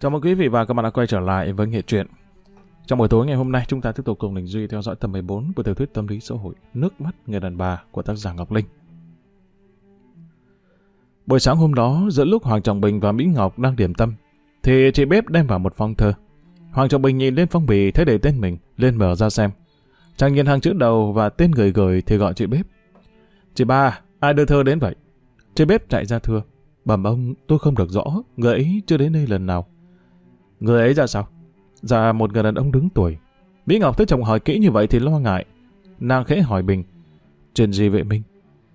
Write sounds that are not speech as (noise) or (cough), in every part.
Chào mừng quý vị và các bạn đã quay trở lại với Nghệ truyện. Trong buổi tối ngày hôm nay, chúng ta tiếp tục cùng Đình Duy theo dõi tập 14 của tiểu thuyết tâm lý xã hội Nước mắt người đàn bà của tác giả Ngọc Linh. Buổi sáng hôm đó, giữa lúc Hoàng Trọng Bình và Mỹ Ngọc đang điểm tâm, thì chị bếp đem vào một phong thơ. Hoàng Trọng Bình nhìn lên phong bì thấy đầy tên mình, lên mở ra xem. Chàng nhìn hàng chữ đầu và tên người gửi thì gọi chị bếp. Chị ba, ai đưa thơ đến vậy? Chị bếp chạy ra thưa. Bẩm ông, tôi không được rõ, người ấy chưa đến đây lần nào. Người ấy ra sao? Dạ một người đàn ông đứng tuổi. Mỹ Ngọc thấy chồng hỏi kỹ như vậy thì lo ngại. Nàng khẽ hỏi Bình. Chuyện gì vậy Minh?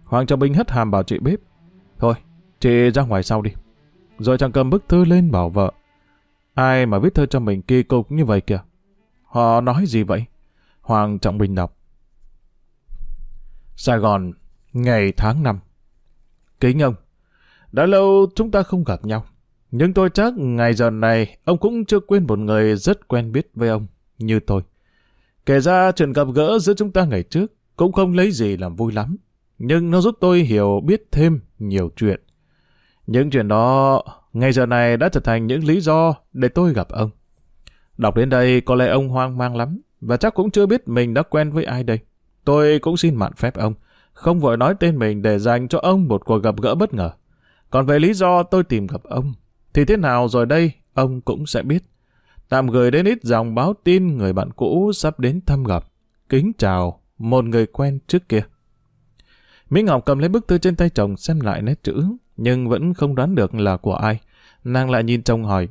Hoàng Trọng Bình hất hàm bảo chị bếp. Thôi, chị ra ngoài sau đi. Rồi chàng cầm bức thư lên bảo vợ. Ai mà viết thơ cho mình kỳ cục như vậy kìa? Họ nói gì vậy? Hoàng Trọng Bình đọc. Sài Gòn, ngày tháng năm. Kính ông, đã lâu chúng ta không gặp nhau. Nhưng tôi chắc ngày giờ này ông cũng chưa quên một người rất quen biết với ông, như tôi. Kể ra chuyện gặp gỡ giữa chúng ta ngày trước cũng không lấy gì làm vui lắm. Nhưng nó giúp tôi hiểu biết thêm nhiều chuyện. Những chuyện đó ngày giờ này đã trở thành những lý do để tôi gặp ông. Đọc đến đây có lẽ ông hoang mang lắm và chắc cũng chưa biết mình đã quen với ai đây. Tôi cũng xin mạn phép ông, không vội nói tên mình để dành cho ông một cuộc gặp gỡ bất ngờ. Còn về lý do tôi tìm gặp ông, thì thế nào rồi đây, ông cũng sẽ biết. Tạm gửi đến ít dòng báo tin người bạn cũ sắp đến thăm gặp. Kính chào, một người quen trước kia. Mỹ Ngọc cầm lấy bức thư trên tay chồng xem lại nét chữ, nhưng vẫn không đoán được là của ai. Nàng lại nhìn chồng hỏi,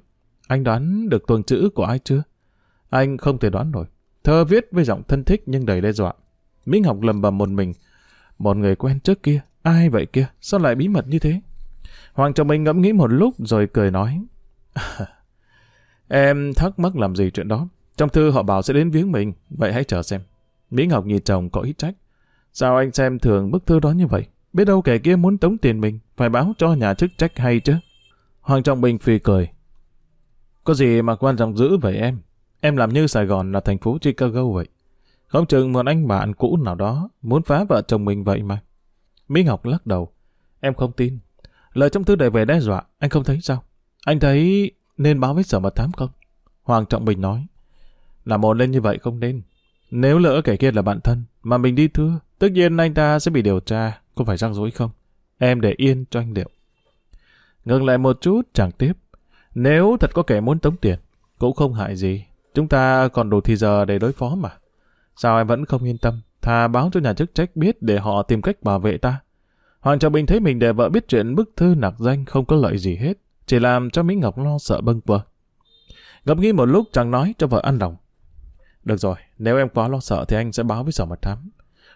anh đoán được tuần chữ của ai chưa? Anh không thể đoán nổi. Thơ viết với giọng thân thích nhưng đầy đe dọa. Mỹ Ngọc lầm bầm một mình. Một người quen trước kia, ai vậy kia, sao lại bí mật như thế? Hoàng chồng mình ngẫm nghĩ một lúc rồi cười nói. (laughs) em thắc mắc làm gì chuyện đó? Trong thư họ bảo sẽ đến viếng mình, vậy hãy chờ xem. Mỹ Ngọc nhìn chồng có ý trách. Sao anh xem thường bức thư đó như vậy? Biết đâu kẻ kia muốn tống tiền mình, phải báo cho nhà chức trách hay chứ. Hoàng Trọng Bình phì cười. Có gì mà quan trọng dữ vậy em? Em làm như Sài Gòn là thành phố Chicago vậy. Không chừng một anh bạn cũ nào đó muốn phá vợ chồng mình vậy mà. Mỹ Ngọc lắc đầu. Em không tin. Lời trong thư đầy về đe dọa, anh không thấy sao? Anh thấy nên báo với sở mật thám không? Hoàng Trọng Bình nói. Làm một lên như vậy không nên. Nếu lỡ kẻ kia là bạn thân, mà mình đi thưa, tất nhiên anh ta sẽ bị điều tra, có phải răng rối không? Em để yên cho anh liệu. Ngừng lại một chút, chẳng tiếp. Nếu thật có kẻ muốn tống tiền, cũng không hại gì. Chúng ta còn đủ thì giờ để đối phó mà. Sao em vẫn không yên tâm? Thà báo cho nhà chức trách biết để họ tìm cách bảo vệ ta. Hoàng Trọng Bình thấy mình để vợ biết chuyện bức thư nặc danh không có lợi gì hết, chỉ làm cho Mỹ Ngọc lo sợ bâng quơ. Ngập nghi một lúc chẳng nói cho vợ ăn lòng. Được rồi, nếu em quá lo sợ thì anh sẽ báo với sở mật thám.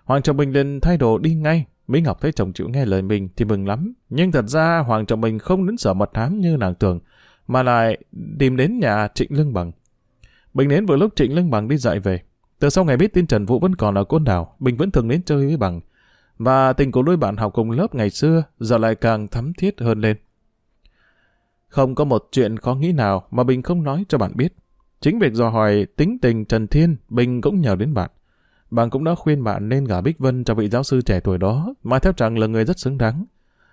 Hoàng Trọng Bình lên thay đồ đi ngay. Mỹ Ngọc thấy chồng chịu nghe lời mình thì mừng lắm. Nhưng thật ra Hoàng Trọng Bình không đến sở mật thám như nàng tưởng, mà lại tìm đến nhà Trịnh Lương Bằng. Bình đến vừa lúc Trịnh Lương Bằng đi dạy về. Từ sau ngày biết tin Trần Vũ vẫn còn ở Côn Đảo, Bình vẫn thường đến chơi với Bằng. Và tình của đôi bạn học cùng lớp ngày xưa giờ lại càng thắm thiết hơn lên. Không có một chuyện khó nghĩ nào mà Bình không nói cho bạn biết. Chính việc dò hỏi tính tình Trần Thiên, Bình cũng nhờ đến bạn. Bạn cũng đã khuyên bạn nên gả Bích Vân cho vị giáo sư trẻ tuổi đó, mà theo rằng là người rất xứng đáng.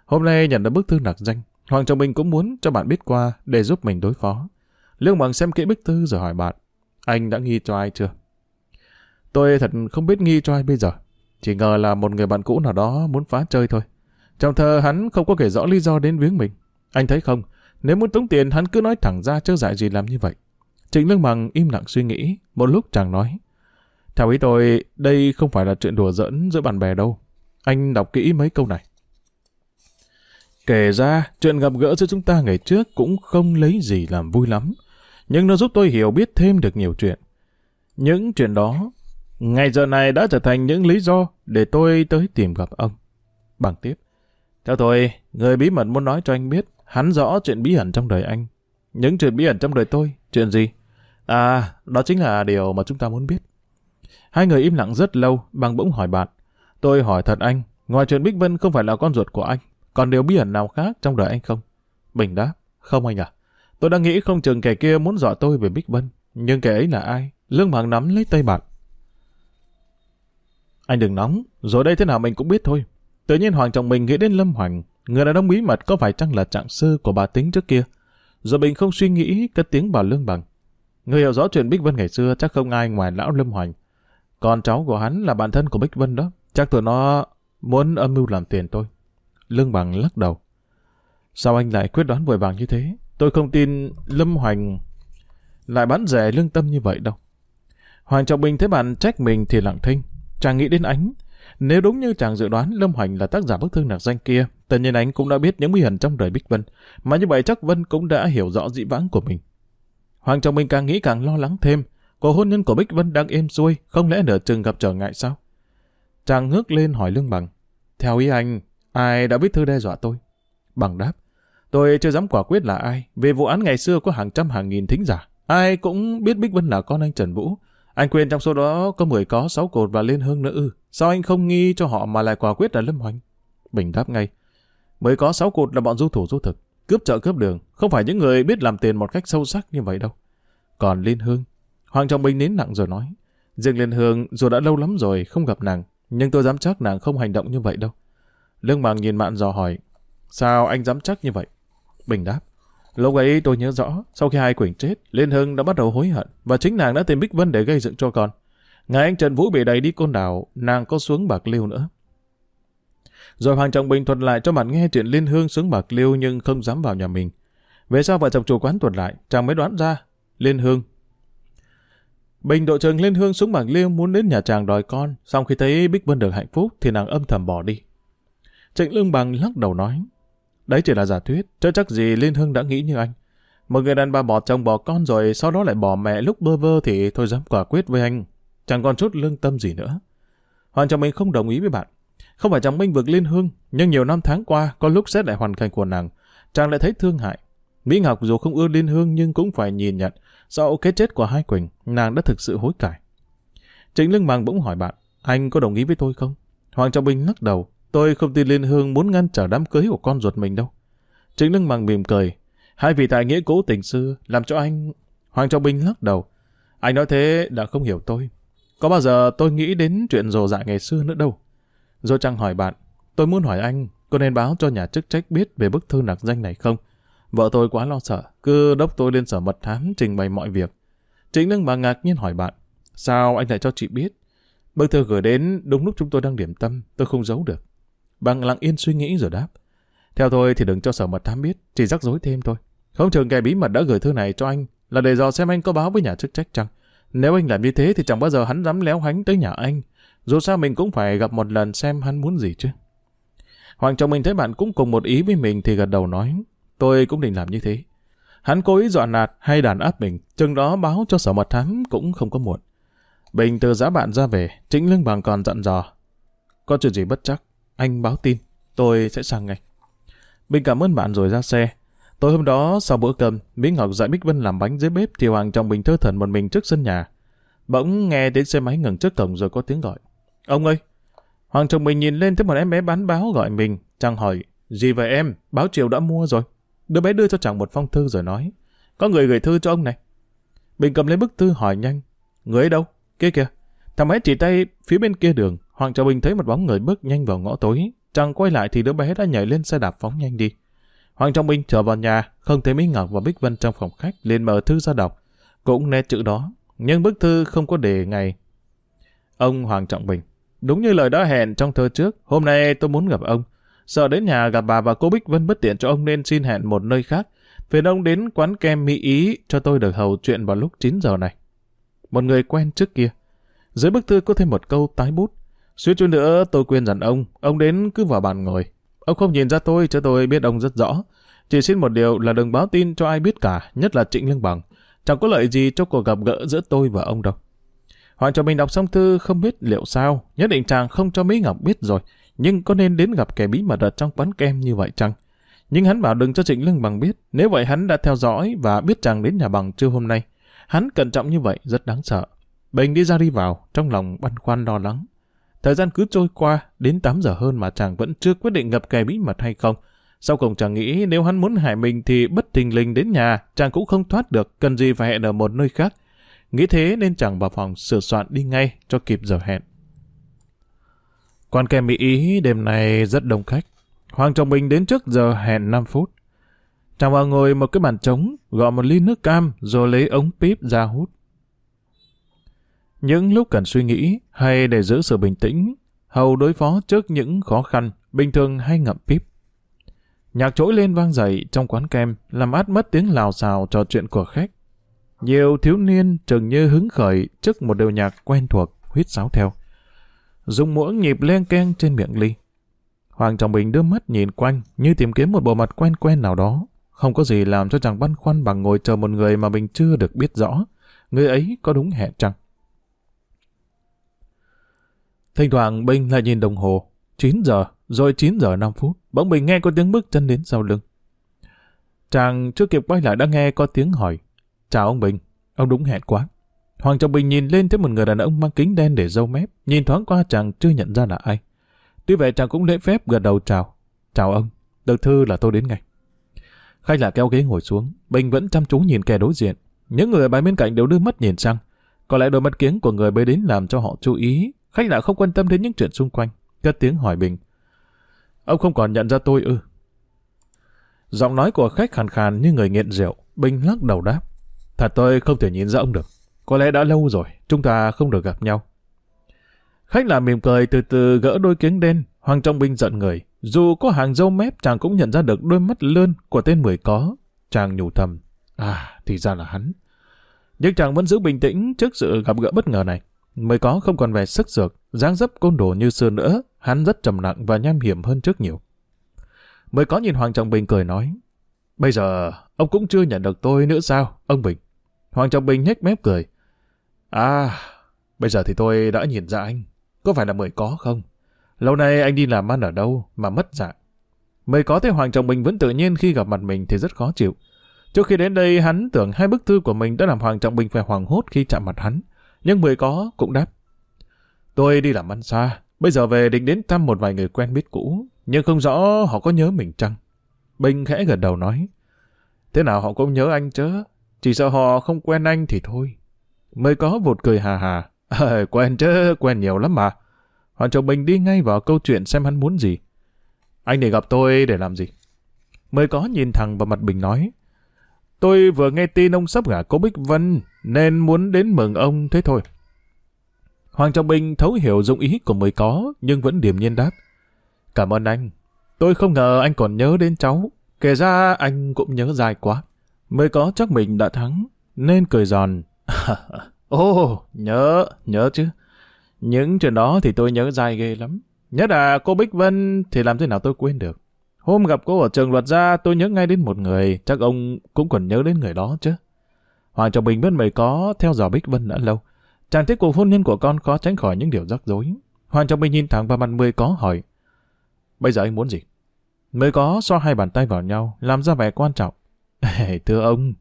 Hôm nay nhận được bức thư nặc danh, Hoàng Trọng Bình cũng muốn cho bạn biết qua để giúp mình đối phó. Lương Bằng xem kỹ bức thư rồi hỏi bạn, anh đã nghi cho ai chưa? Tôi thật không biết nghi cho ai bây giờ. Chỉ ngờ là một người bạn cũ nào đó muốn phá chơi thôi. Trong thơ hắn không có kể rõ lý do đến viếng mình. Anh thấy không, nếu muốn tống tiền hắn cứ nói thẳng ra chứ dại gì làm như vậy. Trịnh Lương Bằng im lặng suy nghĩ, một lúc chàng nói. Theo ý tôi, đây không phải là chuyện đùa giỡn giữa bạn bè đâu. Anh đọc kỹ mấy câu này. Kể ra, chuyện gặp gỡ giữa chúng ta ngày trước cũng không lấy gì làm vui lắm. Nhưng nó giúp tôi hiểu biết thêm được nhiều chuyện. Những chuyện đó Ngày giờ này đã trở thành những lý do để tôi tới tìm gặp ông. Bằng tiếp. Theo tôi, người bí mật muốn nói cho anh biết, hắn rõ chuyện bí ẩn trong đời anh. Những chuyện bí ẩn trong đời tôi, chuyện gì? À, đó chính là điều mà chúng ta muốn biết. Hai người im lặng rất lâu, bằng bỗng hỏi bạn. Tôi hỏi thật anh, ngoài chuyện Bích Vân không phải là con ruột của anh, còn điều bí ẩn nào khác trong đời anh không? Bình đáp, không anh à. Tôi đang nghĩ không chừng kẻ kia muốn dọa tôi về Bích Vân, nhưng kẻ ấy là ai? Lương Bằng nắm lấy tay bạn. Anh đừng nóng, rồi đây thế nào mình cũng biết thôi. Tự nhiên Hoàng chồng mình nghĩ đến Lâm Hoành, người đàn ông bí mật có phải chăng là trạng sư của bà tính trước kia. Rồi Bình không suy nghĩ, cất tiếng bảo Lương Bằng. Người hiểu rõ chuyện Bích Vân ngày xưa chắc không ai ngoài lão Lâm Hoành. Còn cháu của hắn là bạn thân của Bích Vân đó. Chắc tụi nó muốn âm mưu làm tiền tôi. Lương Bằng lắc đầu. Sao anh lại quyết đoán vội vàng như thế? Tôi không tin Lâm Hoành lại bán rẻ lương tâm như vậy đâu. Hoàng Trọng Bình thấy bạn trách mình thì lặng thinh. Chàng nghĩ đến ánh. Nếu đúng như chàng dự đoán Lâm Hoành là tác giả bức thư nạc danh kia, tất nhiên ánh cũng đã biết những nguy hiểm trong đời Bích Vân. Mà như vậy chắc Vân cũng đã hiểu rõ dĩ vãng của mình. Hoàng Trọng minh càng nghĩ càng lo lắng thêm. Cuộc hôn nhân của Bích Vân đang êm xuôi, không lẽ nửa chừng gặp trở ngại sao? Chàng ngước lên hỏi Lương Bằng. Theo ý anh, ai đã viết thư đe dọa tôi? Bằng đáp. Tôi chưa dám quả quyết là ai, về vụ án ngày xưa có hàng trăm hàng nghìn thính giả. Ai cũng biết Bích Vân là con anh Trần Vũ. Anh quên trong số đó có 10 có 6 cột và Liên Hương nữa ư. Sao anh không nghi cho họ mà lại quả quyết là Lâm Hoành? Bình đáp ngay. Mới có 6 cột là bọn du thủ du thực, cướp chợ cướp đường. Không phải những người biết làm tiền một cách sâu sắc như vậy đâu. Còn Liên Hương, Hoàng Trọng Bình nín nặng rồi nói. Riêng Liên Hương dù đã lâu lắm rồi không gặp nàng, nhưng tôi dám chắc nàng không hành động như vậy đâu. Lương Bằng nhìn Mạn dò hỏi, sao anh dám chắc như vậy? Bình đáp, lúc ấy tôi nhớ rõ, sau khi hai Quỳnh chết, Liên Hưng đã bắt đầu hối hận, và chính nàng đã tìm Bích Vân để gây dựng cho con. Ngày anh Trần Vũ bị đẩy đi côn đảo, nàng có xuống bạc liêu nữa. Rồi Hoàng Trọng Bình thuật lại cho mặt nghe chuyện Liên Hương xuống bạc liêu nhưng không dám vào nhà mình. Về sau vợ chồng chủ quán thuật lại, chàng mới đoán ra, Liên Hương. Bình đội trưởng Liên Hương xuống bạc liêu muốn đến nhà chàng đòi con, xong khi thấy Bích Vân được hạnh phúc thì nàng âm thầm bỏ đi. Trịnh Lương Bằng lắc đầu nói, đấy chỉ là giả thuyết, chứ chắc gì Liên Hương đã nghĩ như anh. Một người đàn bà bỏ chồng bỏ con rồi sau đó lại bỏ mẹ lúc bơ vơ thì thôi dám quả quyết với anh. Chẳng còn chút lương tâm gì nữa. Hoàng chồng mình không đồng ý với bạn. Không phải chàng minh vực Liên Hương, nhưng nhiều năm tháng qua có lúc xét lại hoàn cảnh của nàng. Chàng lại thấy thương hại. Mỹ Ngọc dù không ưa Liên Hương nhưng cũng phải nhìn nhận sau cái chết của hai Quỳnh, nàng đã thực sự hối cải. Trịnh Lương Bằng bỗng hỏi bạn, anh có đồng ý với tôi không? Hoàng Trọng Bình lắc đầu, tôi không tin Liên Hương muốn ngăn trở đám cưới của con ruột mình đâu. Trịnh Lương Bằng mỉm cười, hai vị tại nghĩa cố tình xưa làm cho anh... Hoàng Trọng Bình lắc đầu, anh nói thế đã không hiểu tôi. Có bao giờ tôi nghĩ đến chuyện rồ dại ngày xưa nữa đâu. Rồi trăng hỏi bạn, tôi muốn hỏi anh, có nên báo cho nhà chức trách biết về bức thư nặc danh này không? Vợ tôi quá lo sợ, cứ đốc tôi lên sở mật thám trình bày mọi việc. Trịnh Lương Bằng ngạc nhiên hỏi bạn, sao anh lại cho chị biết? Bức thư gửi đến đúng lúc chúng tôi đang điểm tâm, tôi không giấu được. Bằng lặng yên suy nghĩ rồi đáp. Theo tôi thì đừng cho sở mật thám biết, chỉ rắc rối thêm thôi. Không chừng kẻ bí mật đã gửi thư này cho anh là để dò xem anh có báo với nhà chức trách chăng. Nếu anh làm như thế thì chẳng bao giờ hắn dám léo hánh tới nhà anh. Dù sao mình cũng phải gặp một lần xem hắn muốn gì chứ. Hoàng chồng mình thấy bạn cũng cùng một ý với mình thì gật đầu nói. Tôi cũng định làm như thế. Hắn cố ý dọa nạt hay đàn áp mình, chừng đó báo cho sở mật thám cũng không có muộn. Bình từ giá bạn ra về, Trịnh Lương Bằng còn dặn dò. Có chuyện gì bất chắc, anh báo tin, tôi sẽ sang ngay. Bình cảm ơn bạn rồi ra xe. Tối hôm đó, sau bữa cơm, Mỹ Ngọc dạy Bích Vân làm bánh dưới bếp thì Hoàng trong Bình thơ thần một mình trước sân nhà. Bỗng nghe đến xe máy ngừng trước cổng rồi có tiếng gọi. Ông ơi! Hoàng chồng mình nhìn lên thấy một em bé bán báo gọi mình. Chàng hỏi, gì vậy em? Báo chiều đã mua rồi. Đứa bé đưa cho chàng một phong thư rồi nói, có người gửi thư cho ông này. Bình cầm lấy bức thư hỏi nhanh, người ấy đâu? Kia kìa. Thằng bé chỉ tay phía bên kia đường, Hoàng Trà Bình thấy một bóng người bước nhanh vào ngõ tối. chẳng quay lại thì đứa bé đã nhảy lên xe đạp phóng nhanh đi. Hoàng Trọng Bình trở vào nhà, không thấy Mỹ Ngọc và Bích Vân trong phòng khách, liền mở thư ra đọc. Cũng né chữ đó, nhưng bức thư không có đề ngày. Ông Hoàng Trọng Bình, đúng như lời đã hẹn trong thơ trước, hôm nay tôi muốn gặp ông. Sợ đến nhà gặp bà và cô Bích Vân bất tiện cho ông nên xin hẹn một nơi khác. Phiền ông đến quán kem Mỹ Ý cho tôi được hầu chuyện vào lúc 9 giờ này. Một người quen trước kia. Dưới bức thư có thêm một câu tái bút. Suýt chút nữa tôi quên dặn ông, ông đến cứ vào bàn ngồi. Ông không nhìn ra tôi, cho tôi biết ông rất rõ. Chỉ xin một điều là đừng báo tin cho ai biết cả, nhất là Trịnh Lương Bằng. Chẳng có lợi gì cho cuộc gặp gỡ giữa tôi và ông đâu. Hoàng cho mình đọc xong thư không biết liệu sao, nhất định chàng không cho Mỹ Ngọc biết rồi nhưng có nên đến gặp kẻ bí mật ở trong quán kem như vậy chăng? Nhưng hắn bảo đừng cho Trịnh Lương Bằng biết, nếu vậy hắn đã theo dõi và biết chàng đến nhà bằng trưa hôm nay. Hắn cẩn trọng như vậy rất đáng sợ. Bình đi ra đi vào, trong lòng băn khoăn lo lắng. Thời gian cứ trôi qua, đến 8 giờ hơn mà chàng vẫn chưa quyết định ngập kè bí mật hay không. Sau cùng chàng nghĩ nếu hắn muốn hại mình thì bất tình linh đến nhà, chàng cũng không thoát được, cần gì phải hẹn ở một nơi khác. Nghĩ thế nên chàng vào phòng sửa soạn đi ngay cho kịp giờ hẹn. Quán kè Mỹ Ý đêm nay rất đông khách. Hoàng Trọng Bình đến trước giờ hẹn 5 phút. Chàng vào ngồi một cái bàn trống, gọi một ly nước cam, rồi lấy ống píp ra hút. Những lúc cần suy nghĩ hay để giữ sự bình tĩnh, hầu đối phó trước những khó khăn, bình thường hay ngậm píp. Nhạc trỗi lên vang dậy trong quán kem, làm át mất tiếng lào xào trò chuyện của khách. Nhiều thiếu niên chừng như hứng khởi trước một điều nhạc quen thuộc, huyết sáo theo. Dùng muỗng nhịp len keng trên miệng ly. Hoàng Trọng Bình đưa mắt nhìn quanh như tìm kiếm một bộ mặt quen quen nào đó. Không có gì làm cho chàng băn khoăn bằng ngồi chờ một người mà mình chưa được biết rõ. Người ấy có đúng hẹn chăng? Thỉnh thoảng Bình lại nhìn đồng hồ. 9 giờ, rồi 9 giờ 5 phút. Bỗng Bình nghe có tiếng bước chân đến sau lưng. Chàng chưa kịp quay lại đã nghe có tiếng hỏi. Chào ông Bình, ông đúng hẹn quá. Hoàng Trọng Bình nhìn lên thấy một người đàn ông mang kính đen để râu mép, nhìn thoáng qua chàng chưa nhận ra là ai. Tuy vậy chàng cũng lễ phép gật đầu chào. Chào ông, được thư là tôi đến ngay. Khách lạ kéo ghế ngồi xuống, Bình vẫn chăm chú nhìn kẻ đối diện. Những người ở bài bên cạnh đều đưa mắt nhìn sang. Có lẽ đôi mắt kiếng của người mới đến làm cho họ chú ý. Khách lạ không quan tâm đến những chuyện xung quanh. Cất tiếng hỏi Bình. Ông không còn nhận ra tôi ư? Giọng nói của khách khàn khàn như người nghiện rượu. Bình lắc đầu đáp. Thật tôi không thể nhìn ra ông được. Có lẽ đã lâu rồi, chúng ta không được gặp nhau. Khách lạ mỉm cười từ từ gỡ đôi kiếng đen, Hoàng Trọng Bình giận người. Dù có hàng dâu mép, chàng cũng nhận ra được đôi mắt lươn của tên mười có. Chàng nhủ thầm. À, thì ra là hắn. Nhưng chàng vẫn giữ bình tĩnh trước sự gặp gỡ bất ngờ này mới có không còn vẻ sức dược, dáng dấp côn đồ như xưa nữa. Hắn rất trầm nặng và nham hiểm hơn trước nhiều. Mới có nhìn Hoàng Trọng Bình cười nói. Bây giờ, ông cũng chưa nhận được tôi nữa sao, ông Bình? Hoàng Trọng Bình nhếch mép cười. À, bây giờ thì tôi đã nhìn ra anh. Có phải là mới có không? Lâu nay anh đi làm ăn ở đâu mà mất dạng. Mới có thấy Hoàng Trọng Bình vẫn tự nhiên khi gặp mặt mình thì rất khó chịu. Trước khi đến đây hắn tưởng hai bức thư của mình đã làm Hoàng Trọng Bình phải hoảng hốt khi chạm mặt hắn. Nhưng mười có cũng đáp. Tôi đi làm ăn xa, bây giờ về định đến thăm một vài người quen biết cũ, nhưng không rõ họ có nhớ mình chăng. Bình khẽ gật đầu nói. Thế nào họ cũng nhớ anh chứ, chỉ sợ họ không quen anh thì thôi. Mới có vụt cười hà hà. À, (laughs) quen chứ, quen nhiều lắm mà. Hoàng chồng Bình đi ngay vào câu chuyện xem hắn muốn gì. Anh để gặp tôi để làm gì? Mới có nhìn thẳng vào mặt Bình nói. Tôi vừa nghe tin ông sắp gả cô Bích Vân, nên muốn đến mừng ông thế thôi. Hoàng Trọng Bình thấu hiểu dụng ý của mới có, nhưng vẫn điềm nhiên đáp. Cảm ơn anh. Tôi không ngờ anh còn nhớ đến cháu. Kể ra anh cũng nhớ dài quá. Mới có chắc mình đã thắng, nên cười giòn. (laughs) Ồ, oh, nhớ, nhớ chứ. Những chuyện đó thì tôi nhớ dài ghê lắm. Nhất là cô Bích Vân thì làm thế nào tôi quên được. Hôm gặp cô ở trường luật gia tôi nhớ ngay đến một người, chắc ông cũng còn nhớ đến người đó chứ. Hoàng Trọng Bình biết mày có theo dõi Bích Vân đã lâu. Chàng thấy cuộc hôn nhân của con khó tránh khỏi những điều rắc rối. Hoàng Trọng Bình nhìn thẳng vào mặt Mười có hỏi. Bây giờ anh muốn gì? Mười có so hai bàn tay vào nhau, làm ra vẻ quan trọng. Thưa ông,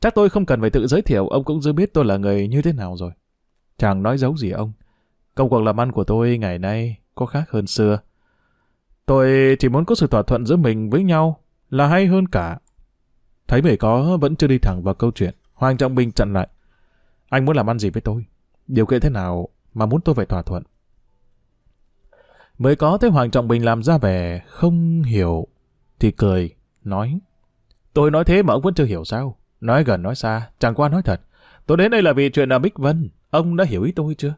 chắc tôi không cần phải tự giới thiệu, ông cũng dư biết tôi là người như thế nào rồi. Chàng nói giấu gì ông. Công cuộc làm ăn của tôi ngày nay có khác hơn xưa. Tôi chỉ muốn có sự thỏa thuận giữa mình với nhau là hay hơn cả. Thấy bể có vẫn chưa đi thẳng vào câu chuyện. Hoàng Trọng Bình chặn lại. Anh muốn làm ăn gì với tôi? Điều kiện thế nào mà muốn tôi phải thỏa thuận? Mới có thấy Hoàng Trọng Bình làm ra vẻ không hiểu thì cười, nói Tôi nói thế mà ông vẫn chưa hiểu sao? Nói gần nói xa, chẳng qua nói thật. Tôi đến đây là vì chuyện là Bích Vân. Ông đã hiểu ý tôi chưa?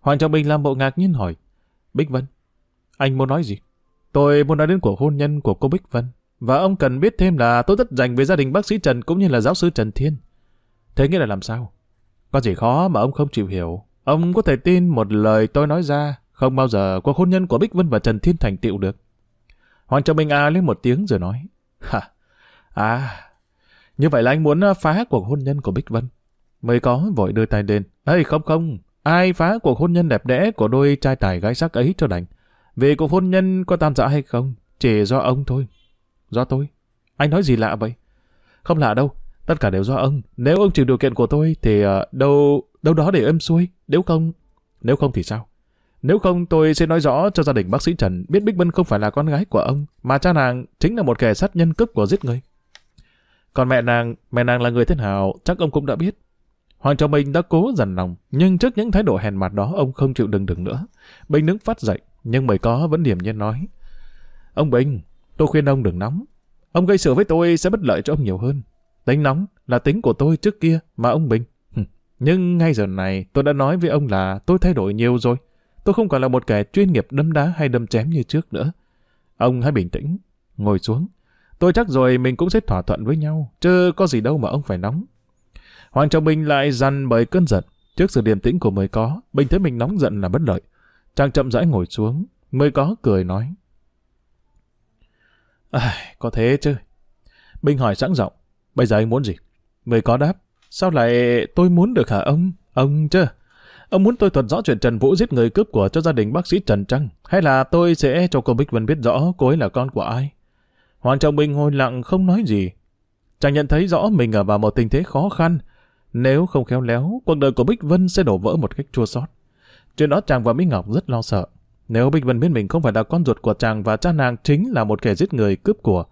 Hoàng Trọng Bình làm bộ ngạc nhiên hỏi. Bích Vân, anh muốn nói gì? Tôi muốn nói đến cuộc hôn nhân của cô Bích Vân. Và ông cần biết thêm là tôi rất dành với gia đình bác sĩ Trần cũng như là giáo sư Trần Thiên. Thế nghĩa là làm sao? Có gì khó mà ông không chịu hiểu. Ông có thể tin một lời tôi nói ra, không bao giờ cuộc hôn nhân của Bích Vân và Trần Thiên thành tựu được. Hoàng Trọng Minh à lên một tiếng rồi nói. Hả? À, như vậy là anh muốn à, phá cuộc hôn nhân của Bích Vân. Mới có vội đưa tay lên. Ê không không, ai phá cuộc hôn nhân đẹp đẽ của đôi trai tài gái sắc ấy cho đành về cuộc hôn nhân có tan rã hay không, chỉ do ông thôi. Do tôi? Anh nói gì lạ vậy? Không lạ đâu, tất cả đều do ông. Nếu ông chịu điều kiện của tôi thì uh, đâu đâu đó để êm xuôi. Nếu không, nếu không thì sao? Nếu không tôi sẽ nói rõ cho gia đình bác sĩ Trần biết Bích Vân không phải là con gái của ông, mà cha nàng chính là một kẻ sát nhân cướp của giết người. Còn mẹ nàng, mẹ nàng là người thế nào, chắc ông cũng đã biết. Hoàng Trọng Bình đã cố dằn lòng, nhưng trước những thái độ hèn mặt đó ông không chịu đừng đừng nữa. Bình đứng phát dậy, nhưng mời có vẫn điểm nhiên nói. Ông Bình, tôi khuyên ông đừng nóng. ông gây sự với tôi sẽ bất lợi cho ông nhiều hơn. Tính nóng là tính của tôi trước kia mà ông Bình. Nhưng ngay giờ này tôi đã nói với ông là tôi thay đổi nhiều rồi. Tôi không còn là một kẻ chuyên nghiệp đâm đá hay đâm chém như trước nữa. Ông hãy bình tĩnh, ngồi xuống. Tôi chắc rồi mình cũng sẽ thỏa thuận với nhau, chứ có gì đâu mà ông phải nóng. Hoàng Trọng Bình lại dằn bởi cơn giận. Trước sự điềm tĩnh của mới có, Bình thấy mình nóng giận là bất lợi. Chàng chậm rãi ngồi xuống, mới có cười nói. À, có thế chứ. Bình hỏi sẵn giọng, bây giờ anh muốn gì? Mới có đáp, sao lại tôi muốn được hả ông? Ông chứ? Ông muốn tôi thuật rõ chuyện Trần Vũ giết người cướp của cho gia đình bác sĩ Trần Trăng, hay là tôi sẽ cho cô Bích Vân biết rõ cô ấy là con của ai? Hoàng Trọng Bình ngồi lặng không nói gì. Chàng nhận thấy rõ mình ở vào một tình thế khó khăn. Nếu không khéo léo, cuộc đời của Bích Vân sẽ đổ vỡ một cách chua xót. Chuyện đó chàng và Mỹ Ngọc rất lo sợ. Nếu Bích Vân biết mình không phải là con ruột của chàng và cha nàng chính là một kẻ giết người cướp của,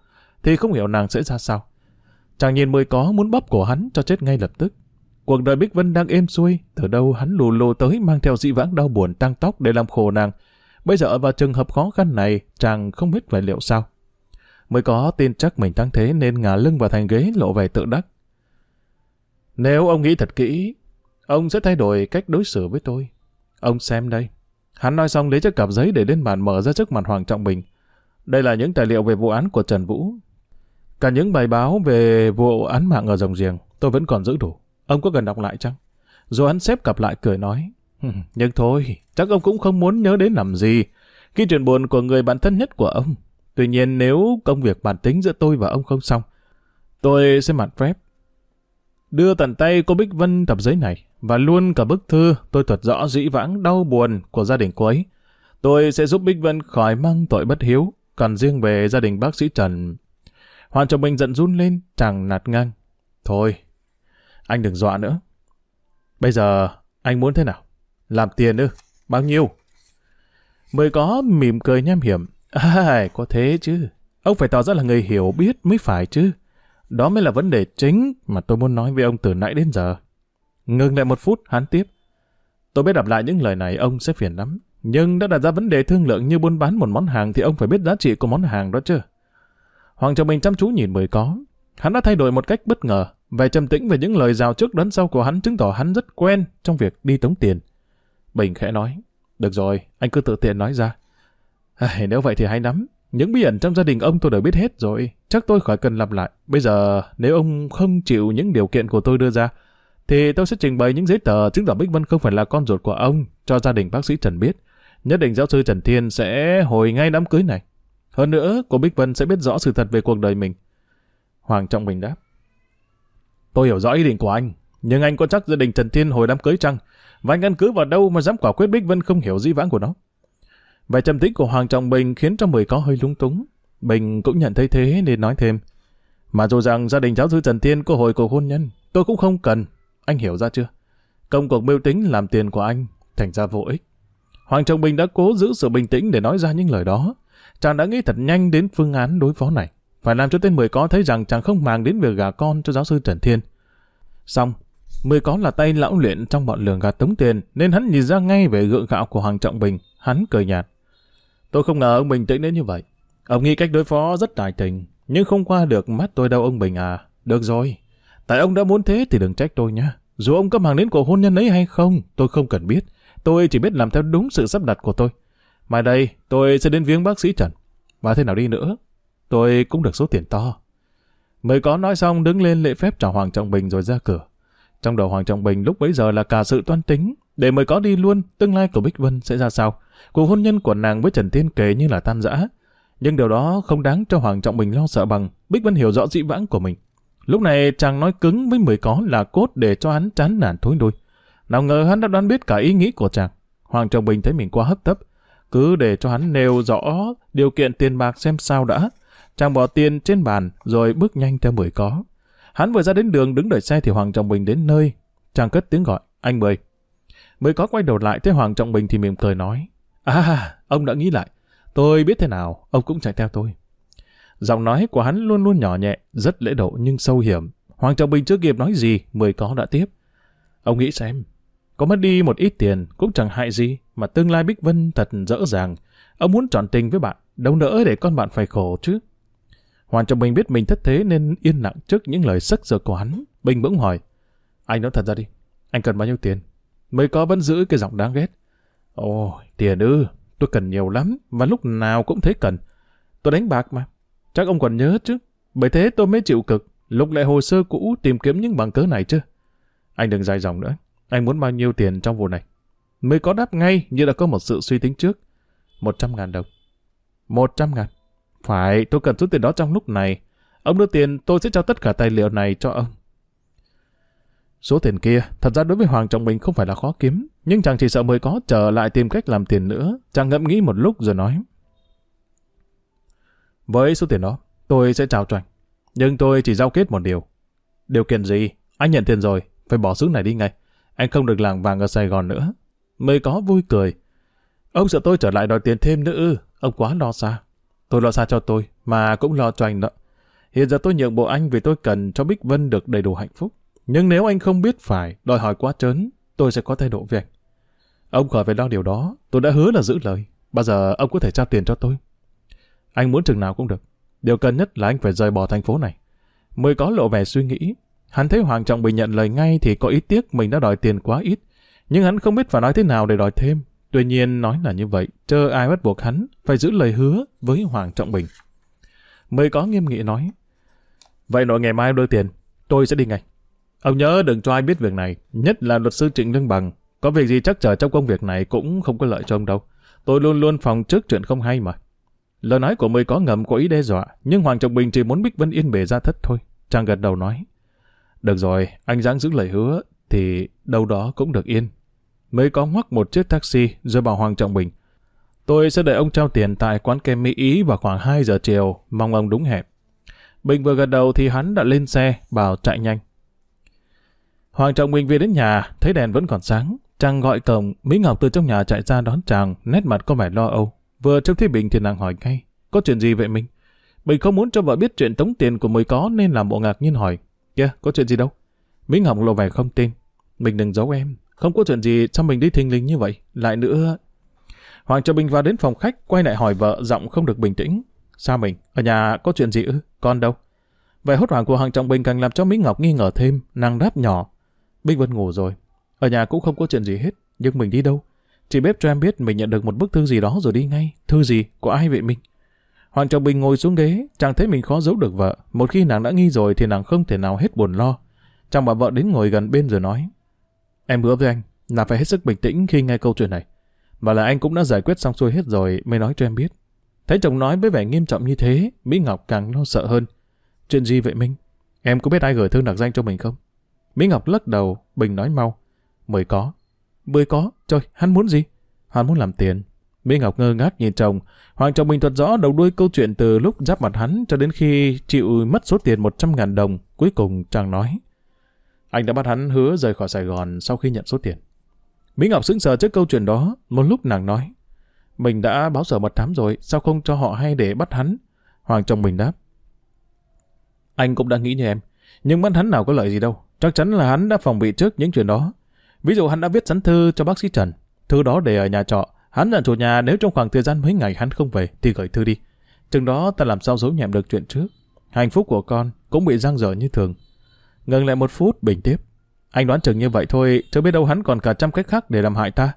thì không hiểu nàng sẽ ra sao. Chàng nhìn mười có muốn bóp cổ hắn cho chết ngay lập tức. Cuộc đời Bích Vân đang êm xuôi, từ đâu hắn lù lù tới mang theo dị vãng đau buồn tăng tóc để làm khổ nàng. Bây giờ vào trường hợp khó khăn này, chàng không biết phải liệu sao. Mới có tin chắc mình tăng thế nên ngả lưng vào thành ghế lộ vẻ tự đắc. Nếu ông nghĩ thật kỹ, ông sẽ thay đổi cách đối xử với tôi. Ông xem đây. Hắn nói xong lấy chiếc cặp giấy để lên bàn mở ra trước mặt Hoàng Trọng Bình. Đây là những tài liệu về vụ án của Trần Vũ. Cả những bài báo về vụ án mạng ở Rồng Giềng, tôi vẫn còn giữ đủ. Ông có cần đọc lại chăng? Rồi hắn xếp cặp lại cười nói. Nhưng thôi, chắc ông cũng không muốn nhớ đến làm gì. Khi chuyện buồn của người bạn thân nhất của ông. Tuy nhiên nếu công việc bản tính giữa tôi và ông không xong, tôi sẽ mặt phép. Đưa tận tay cô Bích Vân tập giấy này và luôn cả bức thư tôi thuật rõ dĩ vãng đau buồn của gia đình cô ấy. Tôi sẽ giúp Bích Vân khỏi mang tội bất hiếu, còn riêng về gia đình bác sĩ Trần. hoàn chồng mình giận run lên, chàng nạt ngang. Thôi, anh đừng dọa nữa. Bây giờ, anh muốn thế nào? Làm tiền ư? Bao nhiêu? Mới có mỉm cười nham hiểm. (laughs) À, có thế chứ. Ông phải tỏ ra là người hiểu biết mới phải chứ. Đó mới là vấn đề chính mà tôi muốn nói với ông từ nãy đến giờ. Ngừng lại một phút, hắn tiếp. Tôi biết đọc lại những lời này ông sẽ phiền lắm. Nhưng đã đặt ra vấn đề thương lượng như buôn bán một món hàng thì ông phải biết giá trị của món hàng đó chứ. Hoàng chồng mình chăm chú nhìn mới có. Hắn đã thay đổi một cách bất ngờ. Về trầm tĩnh về những lời rào trước đón sau của hắn chứng tỏ hắn rất quen trong việc đi tống tiền. Bình khẽ nói. Được rồi, anh cứ tự tiện nói ra. À, nếu vậy thì hay lắm. Những bí ẩn trong gia đình ông tôi đều biết hết rồi. Chắc tôi khỏi cần lặp lại. Bây giờ, nếu ông không chịu những điều kiện của tôi đưa ra, thì tôi sẽ trình bày những giấy tờ chứng tỏ Bích Vân không phải là con ruột của ông cho gia đình bác sĩ Trần biết. Nhất định giáo sư Trần Thiên sẽ hồi ngay đám cưới này. Hơn nữa, cô Bích Vân sẽ biết rõ sự thật về cuộc đời mình. Hoàng Trọng Bình đáp. Tôi hiểu rõ ý định của anh, nhưng anh có chắc gia đình Trần Thiên hồi đám cưới chăng? Và anh căn cứ vào đâu mà dám quả quyết Bích Vân không hiểu di vãng của nó? Vẻ trầm tĩnh của Hoàng Trọng Bình khiến cho Mười có hơi lung túng. Bình cũng nhận thấy thế nên nói thêm. Mà dù rằng gia đình giáo sư Trần Thiên có hồi cuộc hôn nhân, tôi cũng không cần. Anh hiểu ra chưa? Công cuộc mưu tính làm tiền của anh thành ra vô ích. Hoàng Trọng Bình đã cố giữ sự bình tĩnh để nói ra những lời đó. Chàng đã nghĩ thật nhanh đến phương án đối phó này. Phải làm cho tên Mười có thấy rằng chàng không màng đến việc gả con cho giáo sư Trần Thiên. Xong, Mười có là tay lão luyện trong bọn lường gạt tống tiền, nên hắn nhìn ra ngay về gượng gạo của Hoàng Trọng Bình. Hắn cười nhạt. Tôi không ngờ ông Bình tĩnh đến như vậy. Ông nghĩ cách đối phó rất tài tình, nhưng không qua được mắt tôi đâu ông Bình à. Được rồi, tại ông đã muốn thế thì đừng trách tôi nhé. Dù ông có mang đến cuộc hôn nhân ấy hay không, tôi không cần biết. Tôi chỉ biết làm theo đúng sự sắp đặt của tôi. Mai đây, tôi sẽ đến viếng bác sĩ Trần. Và thế nào đi nữa, tôi cũng được số tiền to. Mới có nói xong đứng lên lễ phép chào Hoàng Trọng Bình rồi ra cửa. Trong đầu Hoàng Trọng Bình lúc bấy giờ là cả sự toan tính, để mới có đi luôn, tương lai của Bích Vân sẽ ra sao. Cuộc hôn nhân của nàng với Trần Thiên kể như là tan rã. Nhưng điều đó không đáng cho Hoàng Trọng Bình lo sợ bằng Bích Vân hiểu rõ dĩ vãng của mình. Lúc này chàng nói cứng với mười có là cốt để cho hắn chán nản thối đuôi. Nào ngờ hắn đã đoán biết cả ý nghĩ của chàng. Hoàng Trọng Bình thấy mình quá hấp tấp. Cứ để cho hắn nêu rõ điều kiện tiền bạc xem sao đã. Chàng bỏ tiền trên bàn rồi bước nhanh theo mười có. Hắn vừa ra đến đường đứng đợi xe thì Hoàng Trọng Bình đến nơi. Chàng cất tiếng gọi, anh Mười. Mười có quay đầu lại thấy Hoàng Trọng Bình thì mỉm cười nói. À, ông đã nghĩ lại. Tôi biết thế nào, ông cũng chạy theo tôi. Giọng nói của hắn luôn luôn nhỏ nhẹ, rất lễ độ nhưng sâu hiểm. Hoàng Trọng Bình chưa kịp nói gì, Mười có đã tiếp. Ông nghĩ xem, có mất đi một ít tiền cũng chẳng hại gì, mà tương lai Bích Vân thật dỡ dàng. Ông muốn chọn tình với bạn, đâu nỡ để con bạn phải khổ chứ. Hoàng Trọng Bình biết mình thất thế nên yên lặng trước những lời sắc sờ của hắn. Bình bỗng hỏi, anh nói thật ra đi, anh cần bao nhiêu tiền? Mới có vẫn giữ cái giọng đáng ghét. ôi tiền ư, tôi cần nhiều lắm, và lúc nào cũng thấy cần. Tôi đánh bạc mà, chắc ông còn nhớ chứ. Bởi thế tôi mới chịu cực, lục lại hồ sơ cũ tìm kiếm những bằng cớ này chứ. Anh đừng dài dòng nữa, anh muốn bao nhiêu tiền trong vụ này? Mới có đáp ngay như đã có một sự suy tính trước. Một trăm ngàn đồng. Một trăm ngàn. Phải, tôi cần số tiền đó trong lúc này. Ông đưa tiền, tôi sẽ trao tất cả tài liệu này cho ông. Số tiền kia, thật ra đối với Hoàng Trọng Bình không phải là khó kiếm, nhưng chàng chỉ sợ mới có trở lại tìm cách làm tiền nữa. Chàng ngẫm nghĩ một lúc rồi nói. Với số tiền đó, tôi sẽ trao cho anh. Nhưng tôi chỉ giao kết một điều. Điều kiện gì? Anh nhận tiền rồi, phải bỏ xứ này đi ngay. Anh không được làng vàng ở Sài Gòn nữa. Mới có vui cười. Ông sợ tôi trở lại đòi tiền thêm nữa ư. Ông quá lo xa. Tôi lo xa cho tôi, mà cũng lo cho anh đó. Hiện giờ tôi nhượng bộ anh vì tôi cần cho Bích Vân được đầy đủ hạnh phúc. Nhưng nếu anh không biết phải, đòi hỏi quá trớn, tôi sẽ có thái độ với anh. Ông khỏi phải lo điều đó, tôi đã hứa là giữ lời. Bao giờ ông có thể trao tiền cho tôi? Anh muốn chừng nào cũng được. Điều cần nhất là anh phải rời bỏ thành phố này. Mới có lộ vẻ suy nghĩ. Hắn thấy Hoàng Trọng Bình nhận lời ngay thì có ý tiếc mình đã đòi tiền quá ít. Nhưng hắn không biết phải nói thế nào để đòi thêm. Tuy nhiên nói là như vậy, chờ ai bắt buộc hắn phải giữ lời hứa với Hoàng Trọng Bình. Mới có nghiêm nghị nói. Vậy nội ngày mai đưa tiền, tôi sẽ đi ngay. Ông nhớ đừng cho ai biết việc này, nhất là luật sư Trịnh Lương Bằng. Có việc gì chắc trở trong công việc này cũng không có lợi cho ông đâu. Tôi luôn luôn phòng trước chuyện không hay mà. Lời nói của Mười có ngầm có ý đe dọa, nhưng Hoàng Trọng Bình chỉ muốn Bích Vân Yên bề ra thất thôi. Chàng gật đầu nói. Được rồi, anh dáng giữ lời hứa, thì đâu đó cũng được yên. Mới có ngoắc một chiếc taxi rồi bảo Hoàng Trọng Bình. Tôi sẽ đợi ông trao tiền tại quán kem Mỹ Ý vào khoảng 2 giờ chiều, mong ông đúng hẹn. Bình vừa gật đầu thì hắn đã lên xe, bảo chạy nhanh. Hoàng Trọng Bình về đến nhà, thấy đèn vẫn còn sáng. Chàng gọi cổng, Mỹ Ngọc từ trong nhà chạy ra đón chàng, nét mặt có vẻ lo âu. Vừa trông thấy Bình thì nàng hỏi ngay, có chuyện gì vậy mình? Bình không muốn cho vợ biết chuyện tống tiền của mới có nên làm bộ ngạc nhiên hỏi, kia, có chuyện gì đâu? Minh Ngọc lộ vẻ không tin. Mình đừng giấu em, không có chuyện gì sao mình đi thình lình như vậy? Lại nữa... Hoàng cho Bình vào đến phòng khách, quay lại hỏi vợ, giọng không được bình tĩnh. Sao mình? Ở nhà có chuyện gì ư? Con đâu? Vẻ hốt hoảng của Hoàng Trọng Bình càng làm cho Mỹ Ngọc nghi ngờ thêm, nàng đáp nhỏ. bình Vân ngủ rồi. Ở nhà cũng không có chuyện gì hết, nhưng mình đi đâu? Chị bếp cho em biết mình nhận được một bức thư gì đó rồi đi ngay. Thư gì? Của ai vậy mình? Hoàng Trọng Bình ngồi xuống ghế, chẳng thấy mình khó giấu được vợ. Một khi nàng đã nghi rồi thì nàng không thể nào hết buồn lo. Chàng bà vợ đến ngồi gần bên rồi nói. Em hứa với anh là phải hết sức bình tĩnh khi nghe câu chuyện này. Và là anh cũng đã giải quyết xong xuôi hết rồi mới nói cho em biết. Thấy chồng nói với vẻ nghiêm trọng như thế, Mỹ Ngọc càng lo sợ hơn. Chuyện gì vậy Minh? Em có biết ai gửi thư đặc danh cho mình không? Mỹ Ngọc lắc đầu, Bình nói mau. Mới có. Mười có? Trời, hắn muốn gì? Hắn muốn làm tiền. Mỹ Ngọc ngơ ngác nhìn chồng. Hoàng chồng mình thuật rõ đầu đuôi câu chuyện từ lúc giáp mặt hắn cho đến khi chịu mất số tiền 100 ngàn đồng. Cuối cùng chàng nói. Anh đã bắt hắn hứa rời khỏi Sài Gòn sau khi nhận số tiền. Mỹ Ngọc sững sờ trước câu chuyện đó. Một lúc nàng nói. Mình đã báo sở mật thám rồi, sao không cho họ hay để bắt hắn? Hoàng chồng mình đáp. Anh cũng đã nghĩ như em. Nhưng bắt hắn nào có lợi gì đâu. Chắc chắn là hắn đã phòng bị trước những chuyện đó. Ví dụ hắn đã viết sẵn thư cho bác sĩ Trần. Thư đó để ở nhà trọ. Hắn dặn chủ nhà nếu trong khoảng thời gian mấy ngày hắn không về thì gửi thư đi. Chừng đó ta làm sao giấu nhẹm được chuyện trước. Hạnh phúc của con cũng bị giang dở như thường. Ngừng lại một phút bình tiếp. Anh đoán chừng như vậy thôi, chứ biết đâu hắn còn cả trăm cách khác để làm hại ta.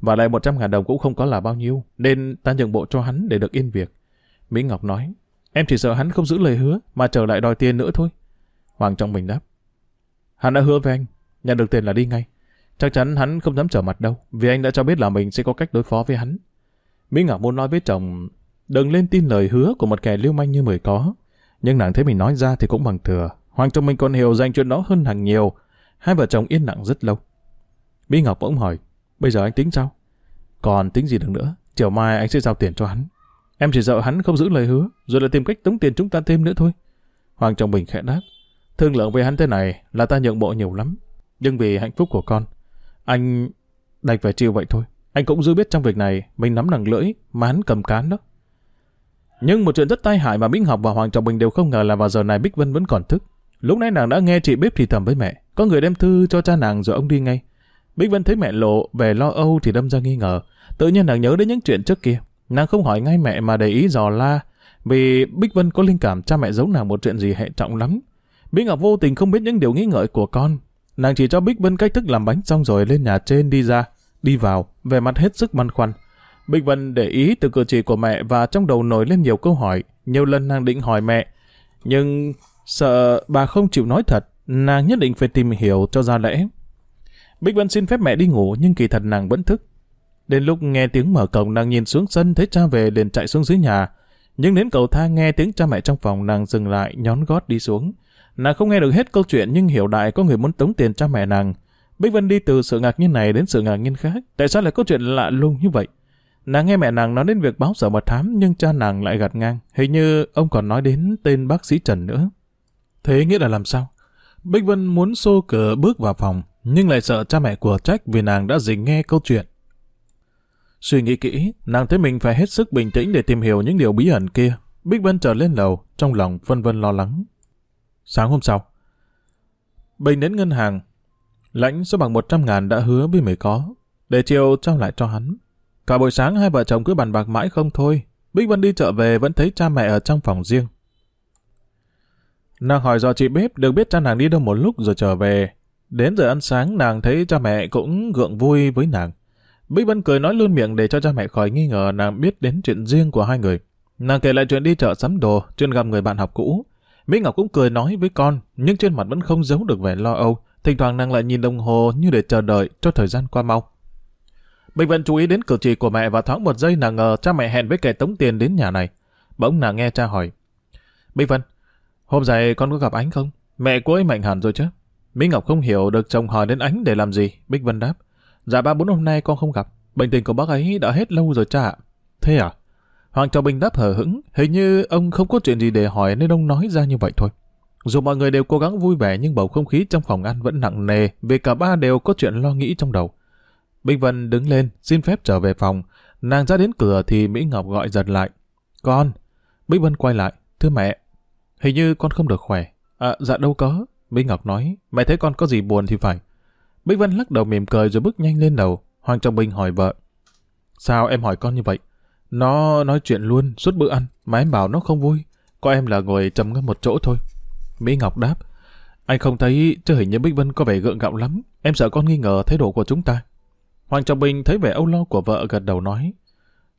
Và lại một trăm ngàn đồng cũng không có là bao nhiêu, nên ta nhượng bộ cho hắn để được yên việc. Mỹ Ngọc nói, em chỉ sợ hắn không giữ lời hứa, mà trở lại đòi tiền nữa thôi. Hoàng Trọng Bình đáp, Hắn đã hứa với anh, nhận được tiền là đi ngay. Chắc chắn hắn không dám trở mặt đâu, vì anh đã cho biết là mình sẽ có cách đối phó với hắn. Mỹ Ngọc muốn nói với chồng, đừng lên tin lời hứa của một kẻ lưu manh như mười có. Nhưng nàng thấy mình nói ra thì cũng bằng thừa. Hoàng chồng mình còn hiểu dành chuyện đó hơn hàng nhiều. Hai vợ chồng yên lặng rất lâu. Mỹ Ngọc bỗng hỏi, bây giờ anh tính sao? Còn tính gì được nữa, chiều mai anh sẽ giao tiền cho hắn. Em chỉ sợ hắn không giữ lời hứa, rồi lại tìm cách tống tiền chúng ta thêm nữa thôi. Hoàng chồng bình khẽ đáp, Thương lượng với hắn thế này là ta nhượng bộ nhiều lắm. Nhưng vì hạnh phúc của con, anh đành phải chịu vậy thôi. Anh cũng dư biết trong việc này mình nắm đằng lưỡi mà hắn cầm cán đó. Nhưng một chuyện rất tai hại mà Bích Học và Hoàng Trọng Bình đều không ngờ là vào giờ này Bích Vân vẫn còn thức. Lúc nãy nàng đã nghe chị bếp thì thầm với mẹ. Có người đem thư cho cha nàng rồi ông đi ngay. Bích Vân thấy mẹ lộ về lo âu thì đâm ra nghi ngờ. Tự nhiên nàng nhớ đến những chuyện trước kia. Nàng không hỏi ngay mẹ mà để ý dò la, Vì Bích Vân có linh cảm cha mẹ giấu nàng một chuyện gì hệ trọng lắm. Bích Ngọc vô tình không biết những điều nghĩ ngợi của con. Nàng chỉ cho Bích Vân cách thức làm bánh xong rồi lên nhà trên đi ra, đi vào, về mặt hết sức băn khoăn. Bích Vân để ý từ cử chỉ của mẹ và trong đầu nổi lên nhiều câu hỏi. Nhiều lần nàng định hỏi mẹ, nhưng sợ bà không chịu nói thật, nàng nhất định phải tìm hiểu cho ra lẽ. Bích Vân xin phép mẹ đi ngủ nhưng kỳ thật nàng vẫn thức. Đến lúc nghe tiếng mở cổng nàng nhìn xuống sân thấy cha về liền chạy xuống dưới nhà. Nhưng đến cầu thang nghe tiếng cha mẹ trong phòng nàng dừng lại nhón gót đi xuống. Nàng không nghe được hết câu chuyện nhưng hiểu đại có người muốn tống tiền cha mẹ nàng. Bích Vân đi từ sự ngạc nhiên này đến sự ngạc nhiên khác. Tại sao lại có chuyện lạ lùng như vậy? Nàng nghe mẹ nàng nói đến việc báo sở mật thám nhưng cha nàng lại gạt ngang. Hình như ông còn nói đến tên bác sĩ Trần nữa. Thế nghĩa là làm sao? Bích Vân muốn xô cửa bước vào phòng nhưng lại sợ cha mẹ của trách vì nàng đã dình nghe câu chuyện. Suy nghĩ kỹ, nàng thấy mình phải hết sức bình tĩnh để tìm hiểu những điều bí ẩn kia. Bích Vân trở lên lầu, trong lòng phân vân lo lắng. Sáng hôm sau, Bình đến ngân hàng, lãnh số bằng 100 ngàn đã hứa với mày có, để chiều trao lại cho hắn. Cả buổi sáng hai vợ chồng cứ bàn bạc mãi không thôi. Bích Vân đi chợ về vẫn thấy cha mẹ ở trong phòng riêng. Nàng hỏi do chị bếp được biết cha nàng đi đâu một lúc rồi trở về. Đến giờ ăn sáng nàng thấy cha mẹ cũng gượng vui với nàng. Bích Vân cười nói luôn miệng để cho cha mẹ khỏi nghi ngờ nàng biết đến chuyện riêng của hai người. Nàng kể lại chuyện đi chợ sắm đồ, chuyện gặp người bạn học cũ. Mỹ Ngọc cũng cười nói với con, nhưng trên mặt vẫn không giấu được vẻ lo âu. Thỉnh thoảng nàng lại nhìn đồng hồ như để chờ đợi cho thời gian qua mau. Bích Vân chú ý đến cử chỉ của mẹ và thoáng một giây nàng ngờ cha mẹ hẹn với kẻ tống tiền đến nhà này. Bỗng nàng nghe cha hỏi. Bích Vân, hôm dài con có gặp ánh không? Mẹ cô ấy mạnh hẳn rồi chứ? Mỹ Ngọc không hiểu được chồng hỏi đến ánh để làm gì. Bích Vân đáp. Dạ ba bốn hôm nay con không gặp. Bệnh tình của bác ấy đã hết lâu rồi cha ạ. Thế à? Hoàng Trọng Bình đáp hờ hững. Hình như ông không có chuyện gì để hỏi nên ông nói ra như vậy thôi. Dù mọi người đều cố gắng vui vẻ nhưng bầu không khí trong phòng ăn vẫn nặng nề vì cả ba đều có chuyện lo nghĩ trong đầu. Bích Vân đứng lên, xin phép trở về phòng. Nàng ra đến cửa thì Mỹ Ngọc gọi giật lại. Con! Bích Vân quay lại. Thưa mẹ, hình như con không được khỏe. À, dạ đâu có. Mỹ Ngọc nói, mẹ thấy con có gì buồn thì phải. Bích Vân lắc đầu mỉm cười rồi bước nhanh lên đầu. Hoàng Trọng Bình hỏi vợ. Sao em hỏi con như vậy? Nó nói chuyện luôn, suốt bữa ăn, mà em bảo nó không vui. Có em là ngồi trầm ngâm một chỗ thôi. Mỹ Ngọc đáp. Anh không thấy, chứ hình như Bích Vân có vẻ gượng gạo lắm. Em sợ con nghi ngờ thái độ của chúng ta. Hoàng Trọng Bình thấy vẻ âu lo của vợ gật đầu nói.